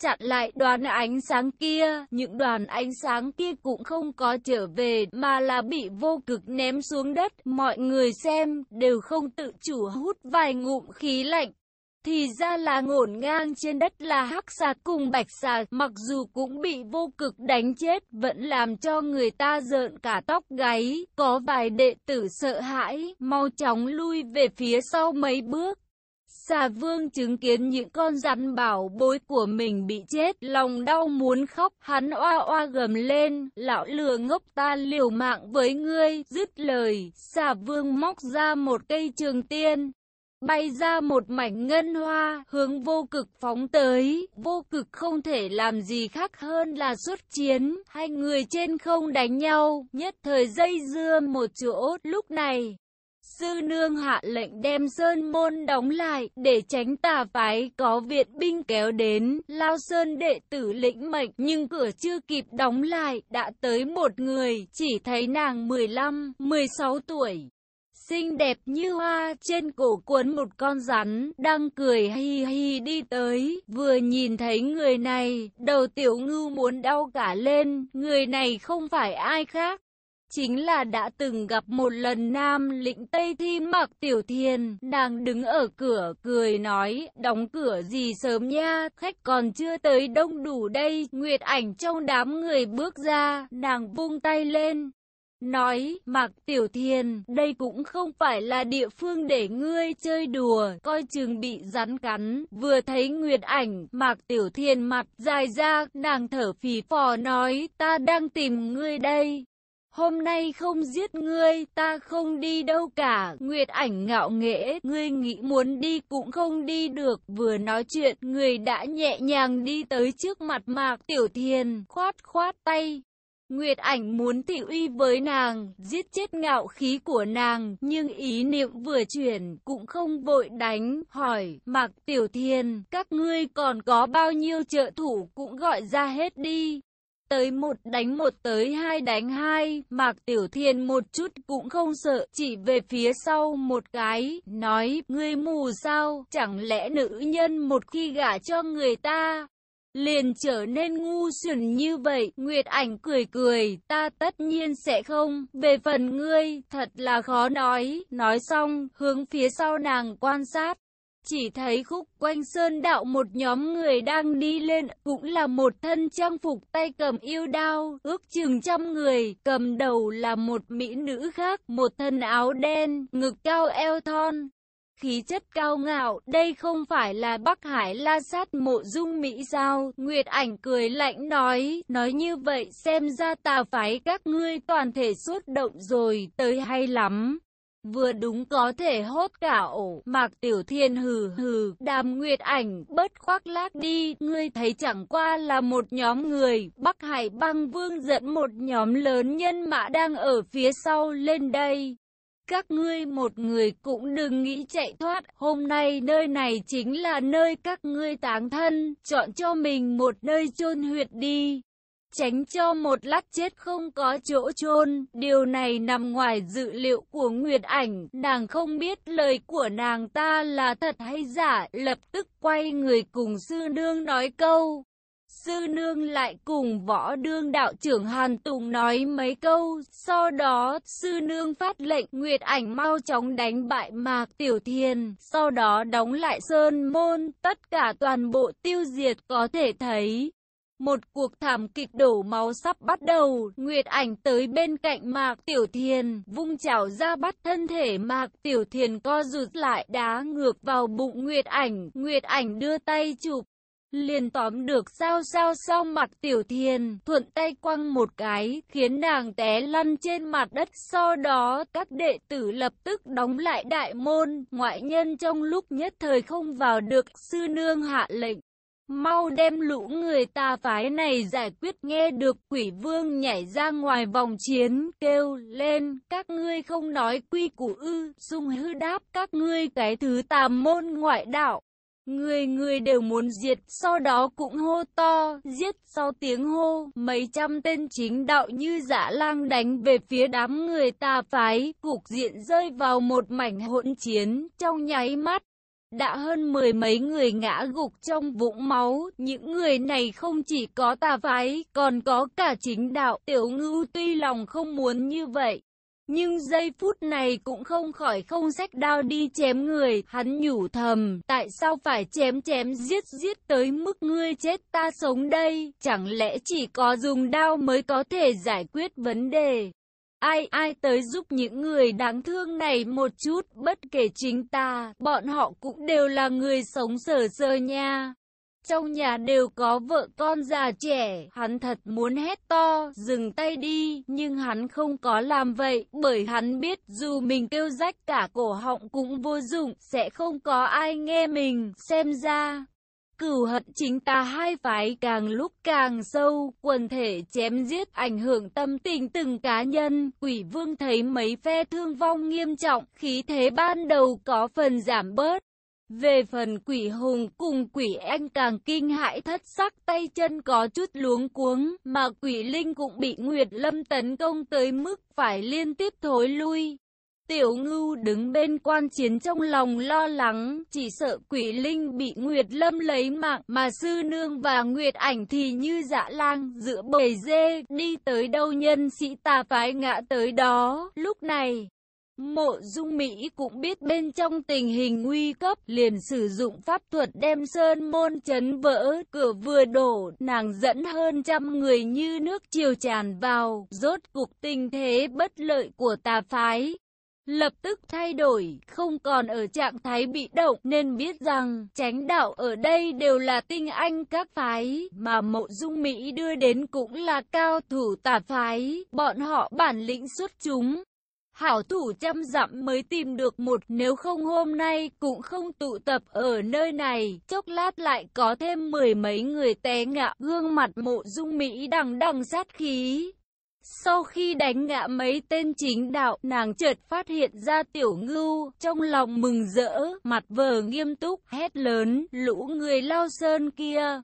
Chặn lại đoàn ánh sáng kia, những đoàn ánh sáng kia cũng không có trở về mà là bị vô cực ném xuống đất, mọi người xem đều không tự chủ hút vài ngụm khí lạnh. Thì ra là ngổn ngang trên đất là hắc xà cùng bạch xà, mặc dù cũng bị vô cực đánh chết, vẫn làm cho người ta rợn cả tóc gáy, có vài đệ tử sợ hãi, mau chóng lui về phía sau mấy bước. Xà vương chứng kiến những con rắn bảo bối của mình bị chết, lòng đau muốn khóc, hắn oa oa gầm lên, lão lừa ngốc ta liều mạng với ngươi, dứt lời, xà vương móc ra một cây trường tiên. Bay ra một mảnh ngân hoa, hướng vô cực phóng tới, vô cực không thể làm gì khác hơn là xuất chiến, hai người trên không đánh nhau, nhất thời dây dưa một chỗ, lúc này. Sư nương hạ lệnh đem sơn môn đóng lại, để tránh tà phái có viện binh kéo đến, lao sơn đệ tử lĩnh mệnh, nhưng cửa chưa kịp đóng lại, đã tới một người, chỉ thấy nàng 15, 16 tuổi. Xinh đẹp như hoa, trên cổ cuốn một con rắn, đang cười hi hi đi tới, vừa nhìn thấy người này, đầu tiểu ngưu muốn đau cả lên, người này không phải ai khác, chính là đã từng gặp một lần nam lĩnh Tây Thi mặc tiểu thiền, nàng đứng ở cửa cười nói, đóng cửa gì sớm nha, khách còn chưa tới đông đủ đây, Nguyệt ảnh trong đám người bước ra, nàng vung tay lên. Nói, Mạc Tiểu Thiền, đây cũng không phải là địa phương để ngươi chơi đùa, coi chừng bị rắn cắn. Vừa thấy Nguyệt ảnh, Mạc Tiểu Thiền mặt dài ra, nàng thở phì phò nói, ta đang tìm ngươi đây. Hôm nay không giết ngươi, ta không đi đâu cả. Nguyệt ảnh ngạo nghễ, ngươi nghĩ muốn đi cũng không đi được. Vừa nói chuyện, người đã nhẹ nhàng đi tới trước mặt mạc tiểu thiền, khoát khoát tay. Nguyệt ảnh muốn thị uy với nàng, giết chết ngạo khí của nàng, nhưng ý niệm vừa chuyển, cũng không vội đánh, hỏi, Mạc Tiểu Thiên, các ngươi còn có bao nhiêu trợ thủ cũng gọi ra hết đi. Tới một đánh một tới hai đánh hai, Mạc Tiểu Thiên một chút cũng không sợ, chỉ về phía sau một cái, nói, ngươi mù sao, chẳng lẽ nữ nhân một khi gả cho người ta, liền trở nên ngu xuẩn như vậy. Nguyệt ảnh cười cười, ta tất nhiên sẽ không, về phần ngươi, thật là khó nói, nói xong, hướng phía sau nàng quan sát. Chỉ thấy khúc quanh sơn đạo một nhóm người đang đi lên, cũng là một thân trang phục tay cầm yêu đao, ước chừng trăm người, cầm đầu là một mỹ nữ khác, một thân áo đen, ngực cao eo thon. Khí chất cao ngạo, đây không phải là Bắc Hải la sát mộ dung Mỹ sao? Nguyệt ảnh cười lạnh nói, nói như vậy xem ra tà phái các ngươi toàn thể suốt động rồi, tới hay lắm. Vừa đúng có thể hốt cả ổ, Mạc Tiểu Thiên hừ hừ, đàm nguyệt ảnh, bớt khoác lác đi, ngươi thấy chẳng qua là một nhóm người, Bắc Hải băng vương dẫn một nhóm lớn nhân mã đang ở phía sau lên đây. Các ngươi một người cũng đừng nghĩ chạy thoát, hôm nay nơi này chính là nơi các ngươi táng thân, chọn cho mình một nơi chôn huyệt đi tránh cho một lát chết không có chỗ chôn. Điều này nằm ngoài dự liệu của Nguyệt Ảnh, nàng không biết lời của nàng ta là thật hay giả, lập tức quay người cùng sư nương nói câu. Sư nương lại cùng võ đương đạo trưởng Hàn Tùng nói mấy câu, sau đó sư nương phát lệnh Nguyệt ảnh mau chóng đánh bại Mạc Tiểu Thiên, sau đó đóng lại sơn môn, tất cả toàn bộ tiêu diệt có thể thấy. Một cuộc thảm kịch đổ máu sắp bắt đầu, Nguyệt ảnh tới bên cạnh Mạc Tiểu Thiền, vung chảo ra bắt thân thể Mạc Tiểu Thiền co rụt lại đá ngược vào bụng Nguyệt ảnh, Nguyệt ảnh đưa tay chụp. Liền tóm được sao sao sau mặt tiểu thiền, thuận tay quăng một cái, khiến nàng té lăn trên mặt đất. Sau đó, các đệ tử lập tức đóng lại đại môn, ngoại nhân trong lúc nhất thời không vào được, sư nương hạ lệnh. Mau đem lũ người ta phái này giải quyết nghe được quỷ vương nhảy ra ngoài vòng chiến, kêu lên, các ngươi không nói quy củ ư, dung hư đáp các ngươi cái thứ tà môn ngoại đạo. Người người đều muốn diệt, sau đó cũng hô to, giết sau tiếng hô, mấy trăm tên chính đạo như dã lang đánh về phía đám người tà phái, cục diện rơi vào một mảnh hỗn chiến, trong nháy mắt. Đã hơn mười mấy người ngã gục trong vũng máu, những người này không chỉ có tà phái, còn có cả chính đạo. Tiểu ngưu tuy lòng không muốn như vậy, nhưng giây phút này cũng không khỏi không sách đao đi chém người, hắn nhủ thầm, tại sao phải chém chém giết giết tới mức ngươi chết ta sống đây, chẳng lẽ chỉ có dùng đao mới có thể giải quyết vấn đề. Ai ai tới giúp những người đáng thương này một chút, bất kể chính ta, bọn họ cũng đều là người sống sờ sờ nha. Trong nhà đều có vợ con già trẻ, hắn thật muốn hét to, dừng tay đi, nhưng hắn không có làm vậy, bởi hắn biết dù mình kêu rách cả cổ họng cũng vô dụng, sẽ không có ai nghe mình, xem ra. Cửu hận chính ta hai phái càng lúc càng sâu, quần thể chém giết ảnh hưởng tâm tình từng cá nhân, quỷ vương thấy mấy phe thương vong nghiêm trọng, khí thế ban đầu có phần giảm bớt. Về phần quỷ hùng cùng quỷ anh càng kinh hãi thất sắc tay chân có chút luống cuống, mà quỷ linh cũng bị Nguyệt Lâm tấn công tới mức phải liên tiếp thối lui. Tiểu ngưu đứng bên quan chiến trong lòng lo lắng, chỉ sợ quỷ linh bị Nguyệt Lâm lấy mạng, mà sư nương và Nguyệt ảnh thì như dã lang giữa bầy dê, đi tới đâu nhân sĩ tà phái ngã tới đó. Lúc này, Mộ dung Mỹ cũng biết bên trong tình hình nguy cấp, liền sử dụng pháp thuật đem sơn môn chấn vỡ, cửa vừa đổ, nàng dẫn hơn trăm người như nước chiều tràn vào, rốt cục tình thế bất lợi của tà phái. Lập tức thay đổi, không còn ở trạng thái bị động nên biết rằng tránh đạo ở đây đều là tinh anh các phái, mà mộ dung Mỹ đưa đến cũng là cao thủ tà phái, bọn họ bản lĩnh xuất chúng, Hảo thủ trăm dặm mới tìm được một nếu không hôm nay cũng không tụ tập ở nơi này. Chốc lát lại có thêm mười mấy người té ngã gương mặt mộ dung Mỹ đằng đằng sát khí. Sau khi đánh ngã mấy tên chính đạo, nàng chợt phát hiện ra tiểu ngưu, trong lòng mừng rỡ, mặt vờ nghiêm túc, hét lớn, lũ người lao sơn kia,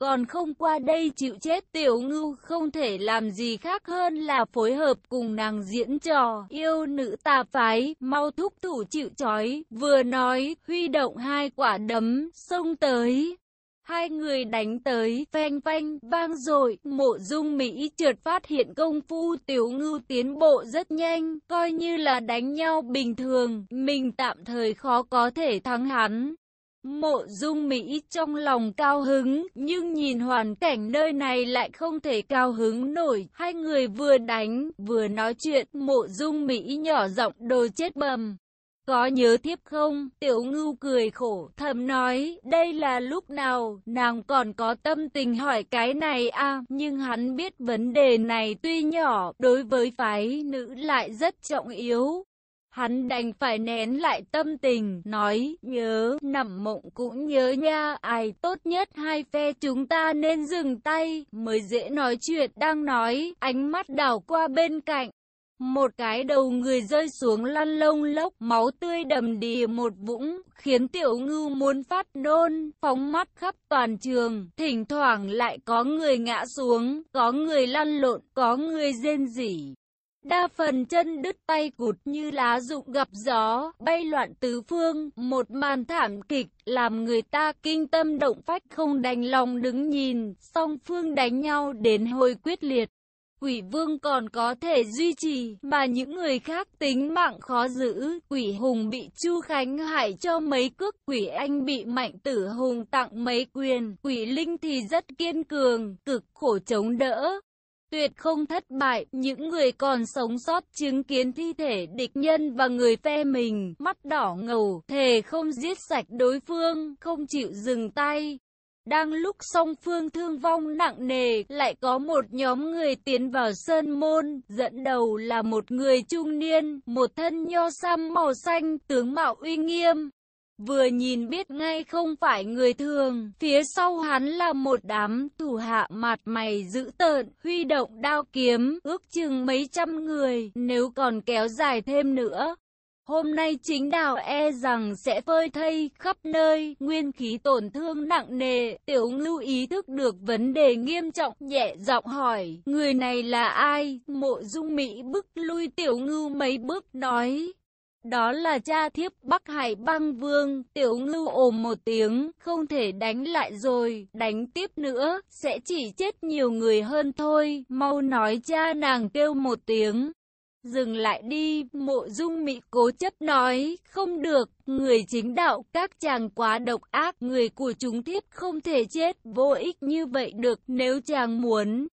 còn không qua đây chịu chết tiểu ngưu không thể làm gì khác hơn là phối hợp cùng nàng diễn trò yêu nữ tà phái, mau thúc thủ chịu chói, vừa nói, huy động hai quả đấm, xông tới. Hai người đánh tới, phanh phanh, vang rồi, mộ dung Mỹ trượt phát hiện công phu tiểu ngưu tiến bộ rất nhanh, coi như là đánh nhau bình thường, mình tạm thời khó có thể thắng hắn. Mộ dung Mỹ trong lòng cao hứng, nhưng nhìn hoàn cảnh nơi này lại không thể cao hứng nổi. Hai người vừa đánh, vừa nói chuyện, mộ dung Mỹ nhỏ giọng đồ chết bầm. Có nhớ thiếp không? Tiểu ngưu cười khổ, thầm nói, đây là lúc nào, nàng còn có tâm tình hỏi cái này à, nhưng hắn biết vấn đề này tuy nhỏ, đối với phái nữ lại rất trọng yếu. Hắn đành phải nén lại tâm tình, nói, nhớ, nằm mộng cũng nhớ nha, ai tốt nhất hai phe chúng ta nên dừng tay, mới dễ nói chuyện, đang nói, ánh mắt đảo qua bên cạnh. Một cái đầu người rơi xuống lăn lông lốc, máu tươi đầm đìa một vũng, khiến tiểu ngư muốn phát nôn, phóng mắt khắp toàn trường, thỉnh thoảng lại có người ngã xuống, có người lăn lộn, có người rên rỉ. Đa phần chân đứt tay cụt như lá rụng gặp gió, bay loạn tứ phương, một màn thảm kịch, làm người ta kinh tâm động phách không đành lòng đứng nhìn, song phương đánh nhau đến hồi quyết liệt. Quỷ vương còn có thể duy trì, mà những người khác tính mạng khó giữ. Quỷ hùng bị Chu Khánh hại cho mấy cước, quỷ anh bị mạnh tử hùng tặng mấy quyền. Quỷ linh thì rất kiên cường, cực khổ chống đỡ. Tuyệt không thất bại, những người còn sống sót chứng kiến thi thể địch nhân và người phe mình, mắt đỏ ngầu, thề không giết sạch đối phương, không chịu dừng tay. Đang lúc song phương thương vong nặng nề, lại có một nhóm người tiến vào sơn môn, dẫn đầu là một người trung niên, một thân nho sam màu xanh, tướng mạo uy nghiêm vừa nhìn biết ngay không phải người thường, phía sau hắn là một đám thủ hạ mặt mày dữ tợn, huy động đao kiếm, ước chừng mấy trăm người, nếu còn kéo dài thêm nữa. Hôm nay chính đạo e rằng sẽ phơi thây khắp nơi, nguyên khí tổn thương nặng nề, tiểu lưu ý thức được vấn đề nghiêm trọng, nhẹ giọng hỏi, người này là ai? Mộ dung Mỹ bức lui tiểu ngưu mấy bước nói, đó là cha thiếp Bắc Hải băng vương, tiểu ngưu ồm một tiếng, không thể đánh lại rồi, đánh tiếp nữa, sẽ chỉ chết nhiều người hơn thôi, mau nói cha nàng kêu một tiếng. Dừng lại đi, mộ dung mị cố chấp nói, không được, người chính đạo các chàng quá độc ác, người của chúng thiếp không thể chết, vô ích như vậy được, nếu chàng muốn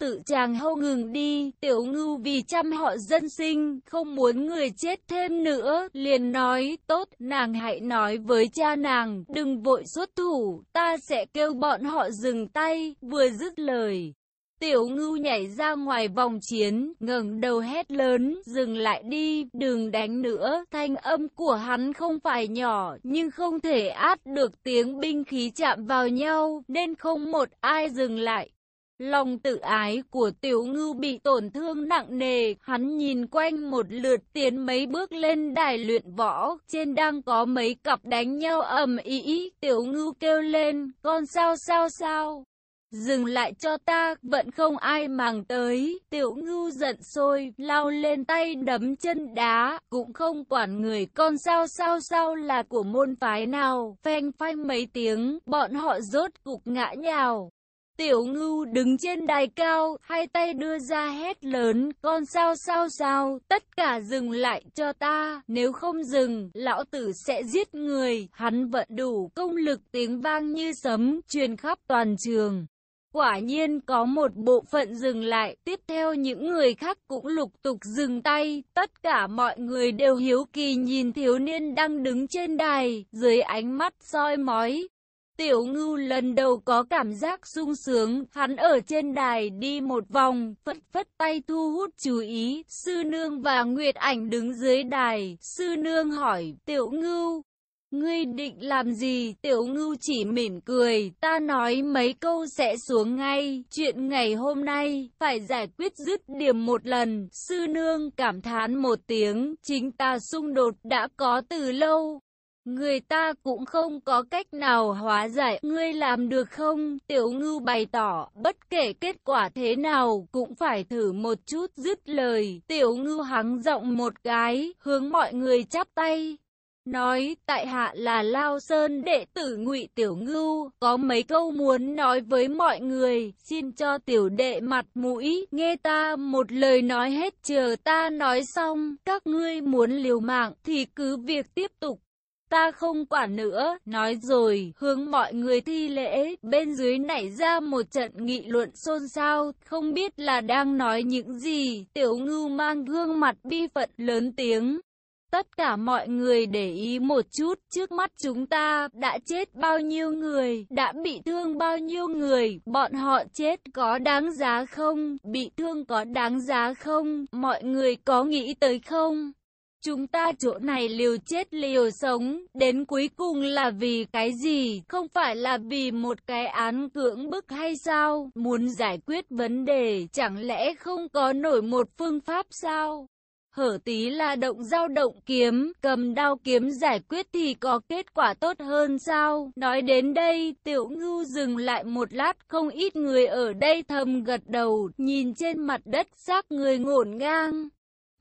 tự chàng hâu ngừng đi, tiểu ngưu vì chăm họ dân sinh, không muốn người chết thêm nữa, liền nói, tốt, nàng hãy nói với cha nàng, đừng vội xuất thủ, ta sẽ kêu bọn họ dừng tay, vừa dứt lời. Tiểu ngưu nhảy ra ngoài vòng chiến, ngẩng đầu hét lớn, dừng lại đi, đừng đánh nữa. Thanh âm của hắn không phải nhỏ, nhưng không thể át được tiếng binh khí chạm vào nhau, nên không một ai dừng lại. Lòng tự ái của tiểu ngưu bị tổn thương nặng nề, hắn nhìn quanh một lượt tiến mấy bước lên đài luyện võ, trên đang có mấy cặp đánh nhau ầm ĩ, tiểu ngưu kêu lên, con sao sao sao. Dừng lại cho ta, vẫn không ai màng tới, tiểu ngưu giận sôi, lao lên tay đấm chân đá, cũng không quản người con sao sao sao là của môn phái nào, phanh phanh mấy tiếng, bọn họ rốt cục ngã nhào. Tiểu ngưu đứng trên đài cao, hai tay đưa ra hét lớn, con sao sao sao, tất cả dừng lại cho ta, nếu không dừng, lão tử sẽ giết người, hắn vận đủ công lực tiếng vang như sấm, truyền khắp toàn trường. Quả nhiên có một bộ phận dừng lại, tiếp theo những người khác cũng lục tục dừng tay, tất cả mọi người đều hiếu kỳ nhìn thiếu niên đang đứng trên đài, dưới ánh mắt soi mói, Tiểu ngưu lần đầu có cảm giác sung sướng, hắn ở trên đài đi một vòng, phất phất tay thu hút chú ý, sư nương và Nguyệt ảnh đứng dưới đài, sư nương hỏi, tiểu ngưu, Ngươi định làm gì? Tiểu ngưu chỉ mỉm cười, ta nói mấy câu sẽ xuống ngay. Chuyện ngày hôm nay, phải giải quyết dứt điểm một lần. Sư nương cảm thán một tiếng, chính ta xung đột đã có từ lâu. Người ta cũng không có cách nào hóa giải, ngươi làm được không? Tiểu ngưu bày tỏ, bất kể kết quả thế nào, cũng phải thử một chút dứt lời. Tiểu ngưu hắng rộng một cái, hướng mọi người chắp tay. Nói, tại hạ là Lao Sơn đệ tử ngụy Tiểu Ngưu, có mấy câu muốn nói với mọi người, xin cho tiểu đệ mặt mũi, nghe ta một lời nói hết chờ ta nói xong, các ngươi muốn liều mạng thì cứ việc tiếp tục. Ta không quản nữa, nói rồi, hướng mọi người thi lễ, bên dưới nảy ra một trận nghị luận xôn xao, không biết là đang nói những gì, tiểu ngưu mang gương mặt bi phận lớn tiếng. Tất cả mọi người để ý một chút, trước mắt chúng ta đã chết bao nhiêu người, đã bị thương bao nhiêu người, bọn họ chết có đáng giá không, bị thương có đáng giá không, mọi người có nghĩ tới không? Chúng ta chỗ này liều chết liều sống, đến cuối cùng là vì cái gì? Không phải là vì một cái án cưỡng bức hay sao? Muốn giải quyết vấn đề, chẳng lẽ không có nổi một phương pháp sao? Hở tí là động dao động kiếm, cầm đao kiếm giải quyết thì có kết quả tốt hơn sao? Nói đến đây, tiểu ngưu dừng lại một lát, không ít người ở đây thầm gật đầu, nhìn trên mặt đất xác người ngổn ngang.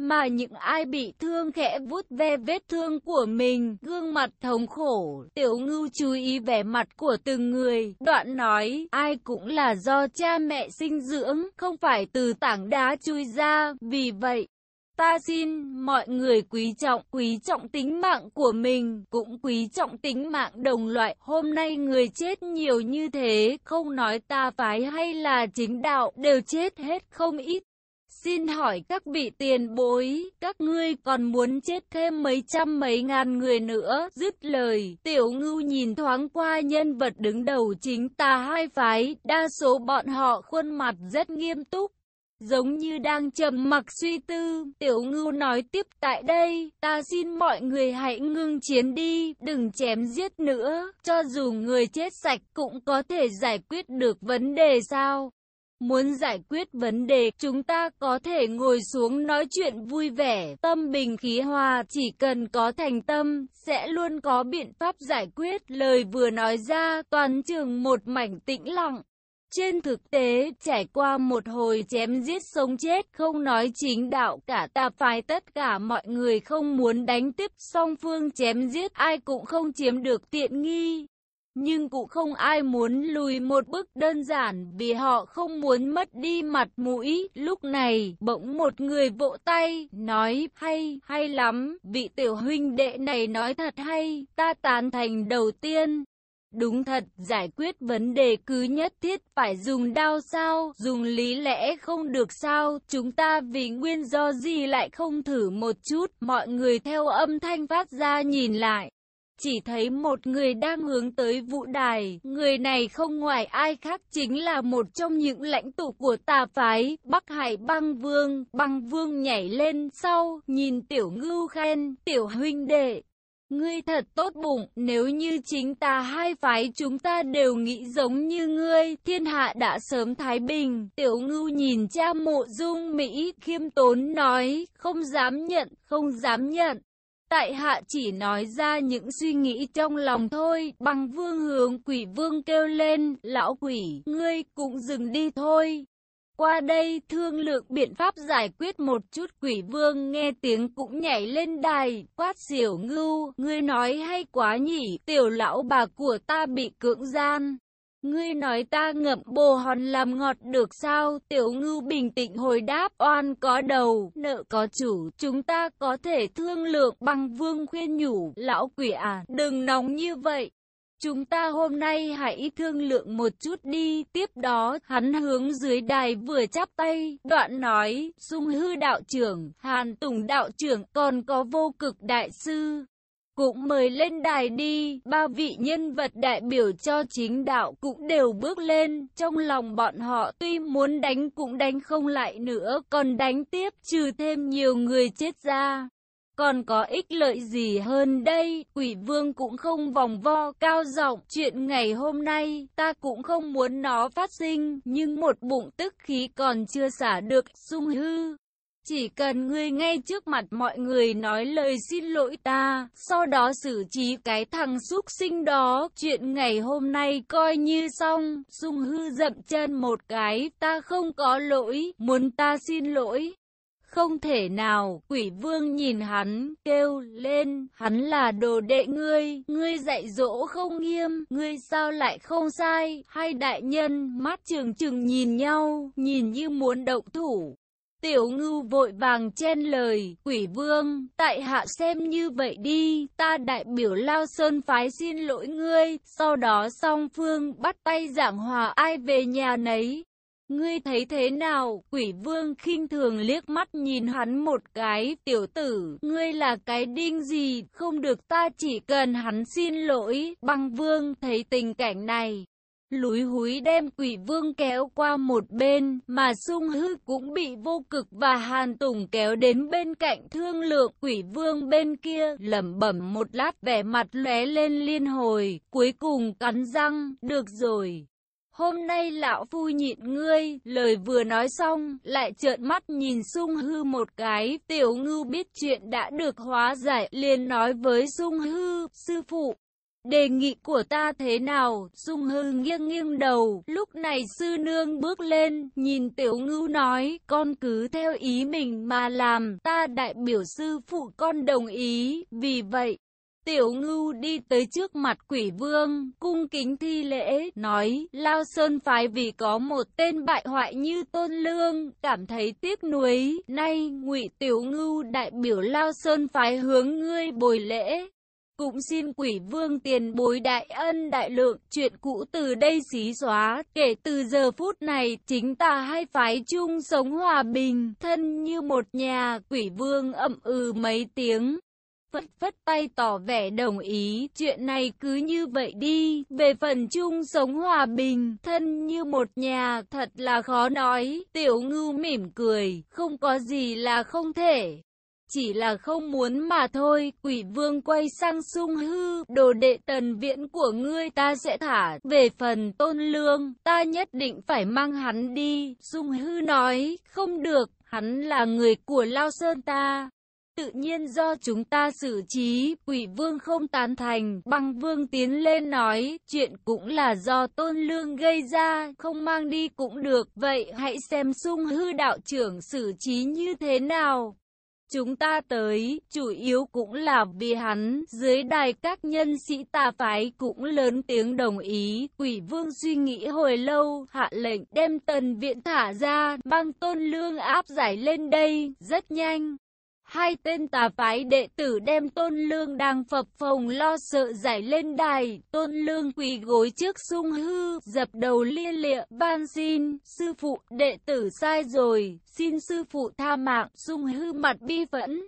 Mà những ai bị thương khẽ vuốt ve vết thương của mình, gương mặt thống khổ, tiểu ngưu chú ý vẻ mặt của từng người, đoạn nói, ai cũng là do cha mẹ sinh dưỡng, không phải từ tảng đá chui ra, vì vậy, ta xin mọi người quý trọng, quý trọng tính mạng của mình, cũng quý trọng tính mạng đồng loại. Hôm nay người chết nhiều như thế, không nói ta phái hay là chính đạo, đều chết hết không ít. Xin hỏi các vị tiền bối, các ngươi còn muốn chết thêm mấy trăm mấy ngàn người nữa, dứt lời, tiểu ngưu nhìn thoáng qua nhân vật đứng đầu chính tà hai phái, đa số bọn họ khuôn mặt rất nghiêm túc. Giống như đang trầm mặc suy tư, tiểu ngưu nói tiếp tại đây, ta xin mọi người hãy ngưng chiến đi, đừng chém giết nữa, cho dù người chết sạch cũng có thể giải quyết được vấn đề sao. Muốn giải quyết vấn đề, chúng ta có thể ngồi xuống nói chuyện vui vẻ, tâm bình khí hòa, chỉ cần có thành tâm, sẽ luôn có biện pháp giải quyết. Lời vừa nói ra, toàn trường một mảnh tĩnh lặng. Trên thực tế, trải qua một hồi chém giết sống chết không nói chính đạo cả tà phái tất cả mọi người không muốn đánh tiếp song phương chém giết ai cũng không chiếm được tiện nghi. Nhưng cũng không ai muốn lùi một bước đơn giản vì họ không muốn mất đi mặt mũi. Lúc này, bỗng một người vỗ tay, nói, hay, hay lắm, vị tiểu huynh đệ này nói thật hay, ta tán thành đầu tiên. Đúng thật, giải quyết vấn đề cứ nhất thiết phải dùng đao sao, dùng lý lẽ không được sao, chúng ta vì nguyên do gì lại không thử một chút, mọi người theo âm thanh phát ra nhìn lại. Chỉ thấy một người đang hướng tới vũ đài, người này không ngoài ai khác chính là một trong những lãnh tụ của tà phái, Bắc Hải băng vương, băng vương nhảy lên sau, nhìn tiểu ngưu khen, tiểu huynh đệ, Ngươi thật tốt bụng, nếu như chính ta hai phái chúng ta đều nghĩ giống như ngươi, thiên hạ đã sớm thái bình. Tiểu ngưu nhìn cha mộ dung Mỹ, khiêm tốn nói, không dám nhận, không dám nhận. Tại hạ chỉ nói ra những suy nghĩ trong lòng thôi, bằng vương hướng quỷ vương kêu lên, lão quỷ, ngươi cũng dừng đi thôi. Qua đây thương lượng biện pháp giải quyết một chút quỷ vương nghe tiếng cũng nhảy lên đài, quát xỉu ngưu, ngươi nói hay quá nhỉ, tiểu lão bà của ta bị cưỡng gian. Ngươi nói ta ngậm bồ hòn làm ngọt được sao? Tiểu ngưu bình tĩnh hồi đáp oan có đầu, nợ có chủ, chúng ta có thể thương lượng bằng vương khuyên nhủ, lão quỷ à, đừng nóng như vậy. Chúng ta hôm nay hãy thương lượng một chút đi. Tiếp đó, hắn hướng dưới đài vừa chắp tay, đoạn nói, sung hư đạo trưởng, Hàn Tùng đạo trưởng, còn có vô cực đại sư. Cũng mời lên đài đi, ba vị nhân vật đại biểu cho chính đạo cũng đều bước lên, trong lòng bọn họ tuy muốn đánh cũng đánh không lại nữa, còn đánh tiếp trừ thêm nhiều người chết ra còn có ích lợi gì hơn đây? Quỷ vương cũng không vòng vo, cao giọng chuyện ngày hôm nay, ta cũng không muốn nó phát sinh, nhưng một bụng tức khí còn chưa xả được, sung hư. Chỉ cần ngươi ngay trước mặt mọi người nói lời xin lỗi ta, sau đó xử trí cái thằng xúc sinh đó, chuyện ngày hôm nay coi như xong, sung hư dậm chân một cái, ta không có lỗi, muốn ta xin lỗi. Không thể nào, quỷ vương nhìn hắn, kêu lên, hắn là đồ đệ ngươi, ngươi dạy dỗ không nghiêm, ngươi sao lại không sai, hai đại nhân, mắt trường trừng nhìn nhau, nhìn như muốn động thủ. Tiểu ngưu vội vàng chen lời, quỷ vương, tại hạ xem như vậy đi, ta đại biểu Lao Sơn phái xin lỗi ngươi, sau đó song phương bắt tay giảng hòa ai về nhà nấy. Ngươi thấy thế nào? Quỷ vương khinh thường liếc mắt nhìn hắn một cái, tiểu tử, ngươi là cái đinh gì, không được ta chỉ cần hắn xin lỗi, băng vương thấy tình cảnh này. Lúi húi đem quỷ vương kéo qua một bên, mà sung hư cũng bị vô cực và hàn tùng kéo đến bên cạnh thương lượng quỷ vương bên kia, lẩm bẩm một lát vẻ mặt lóe lên liên hồi, cuối cùng cắn răng, được rồi, Hôm nay lão phu nhịn ngươi, lời vừa nói xong, lại trợn mắt nhìn sung hư một cái, tiểu ngưu biết chuyện đã được hóa giải, liền nói với sung hư, sư phụ. Đề nghị của ta thế nào? dung hư nghiêng nghiêng đầu, lúc này sư nương bước lên, nhìn tiểu ngưu nói, con cứ theo ý mình mà làm, ta đại biểu sư phụ con đồng ý, vì vậy, Tiểu ngưu đi tới trước mặt quỷ vương, cung kính thi lễ, nói, Lao Sơn phái vì có một tên bại hoại như tôn lương, cảm thấy tiếc nuối, nay ngụy Tiểu ngưu đại biểu Lao Sơn phái hướng ngươi bồi lễ. Cũng xin quỷ vương tiền bối đại ân đại lượng, chuyện cũ từ đây xí xóa, kể từ giờ phút này, chính ta hai phái chung sống hòa bình, thân như một nhà, quỷ vương ậm ừ mấy tiếng. phất phất tay tỏ vẻ đồng ý, chuyện này cứ như vậy đi, về phần chung sống hòa bình, thân như một nhà, thật là khó nói, tiểu ngưu mỉm cười, không có gì là không thể. Chỉ là không muốn mà thôi, quỷ vương quay sang sung hư, đồ đệ tần viễn của ngươi ta sẽ thả, về phần tôn lương, ta nhất định phải mang hắn đi, sung hư nói, không được, hắn là người của Lao Sơn ta. Tự nhiên do chúng ta xử trí, quỷ vương không tán thành, băng vương tiến lên nói, chuyện cũng là do tôn lương gây ra, không mang đi cũng được, vậy hãy xem sung hư đạo trưởng xử trí như thế nào. Chúng ta tới, chủ yếu cũng là vì hắn, dưới đài các nhân sĩ tà phái cũng lớn tiếng đồng ý, quỷ vương suy nghĩ hồi lâu, hạ lệnh đem tần viện thả ra, băng tôn lương áp giải lên đây, rất nhanh. Hai tên tà phái đệ tử đem tôn lương đang phập phồng lo sợ giải lên đài, tôn lương quỳ gối trước sung hư, dập đầu lia lịa, van xin, sư phụ, đệ tử sai rồi, xin sư phụ tha mạng, sung hư mặt bi phẫn.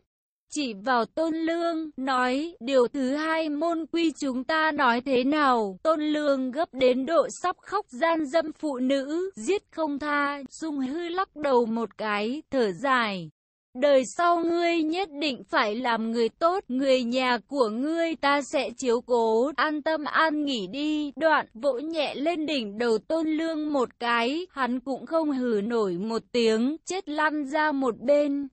Chỉ vào tôn lương, nói, điều thứ hai môn quy chúng ta nói thế nào, tôn lương gấp đến độ sắp khóc gian dâm phụ nữ, giết không tha, sung hư lắc đầu một cái, thở dài. Đời sau ngươi nhất định phải làm người tốt, người nhà của ngươi ta sẽ chiếu cố, an tâm an nghỉ đi. Đoạn vỗ nhẹ lên đỉnh đầu tôn lương một cái, hắn cũng không hừ nổi một tiếng, chết lăn ra một bên.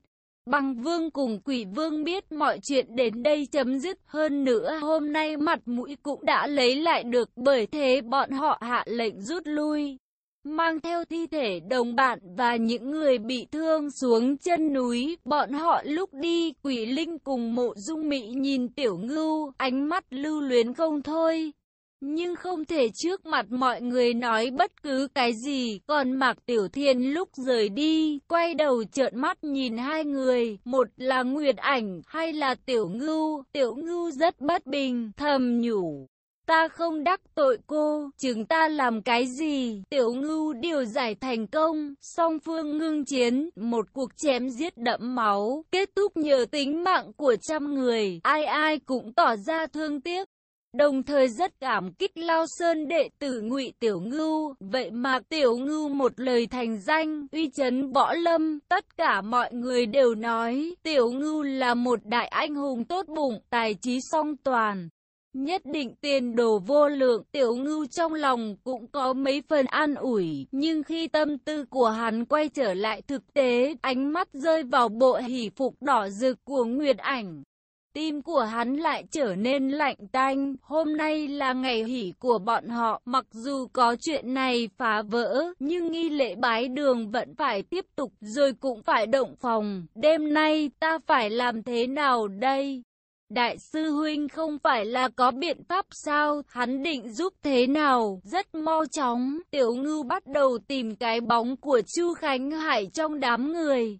Bằng vương cùng quỷ vương biết mọi chuyện đến đây chấm dứt hơn nữa hôm nay mặt mũi cũng đã lấy lại được bởi thế bọn họ hạ lệnh rút lui mang theo thi thể đồng bạn và những người bị thương xuống chân núi. Bọn họ lúc đi, quỷ linh cùng mộ dung mị nhìn tiểu ngưu, ánh mắt lưu luyến không thôi. Nhưng không thể trước mặt mọi người nói bất cứ cái gì, còn Mạc Tiểu Thiên lúc rời đi, quay đầu trợn mắt nhìn hai người, một là Nguyệt Ảnh, hay là Tiểu Ngưu, Tiểu Ngưu rất bất bình, thầm nhủ. Ta không đắc tội cô, chừng ta làm cái gì? Tiểu ngưu điều giải thành công, song phương ngưng chiến, một cuộc chém giết đẫm máu, kết thúc nhờ tính mạng của trăm người, ai ai cũng tỏ ra thương tiếc. Đồng thời rất cảm kích Lao Sơn đệ tử ngụy Tiểu Ngưu, vậy mà Tiểu Ngưu một lời thành danh, uy chấn võ lâm, tất cả mọi người đều nói, Tiểu Ngưu là một đại anh hùng tốt bụng, tài trí song toàn. Nhất định tiền đồ vô lượng, tiểu ngưu trong lòng cũng có mấy phần an ủi, nhưng khi tâm tư của hắn quay trở lại thực tế, ánh mắt rơi vào bộ hỷ phục đỏ rực của Nguyệt Ảnh. Tim của hắn lại trở nên lạnh tanh, hôm nay là ngày hỷ của bọn họ, mặc dù có chuyện này phá vỡ, nhưng nghi lễ bái đường vẫn phải tiếp tục, rồi cũng phải động phòng, đêm nay ta phải làm thế nào đây? Đại sư huynh không phải là có biện pháp sao, hắn định giúp thế nào, rất mau chóng, tiểu ngư bắt đầu tìm cái bóng của Chu Khánh Hải trong đám người.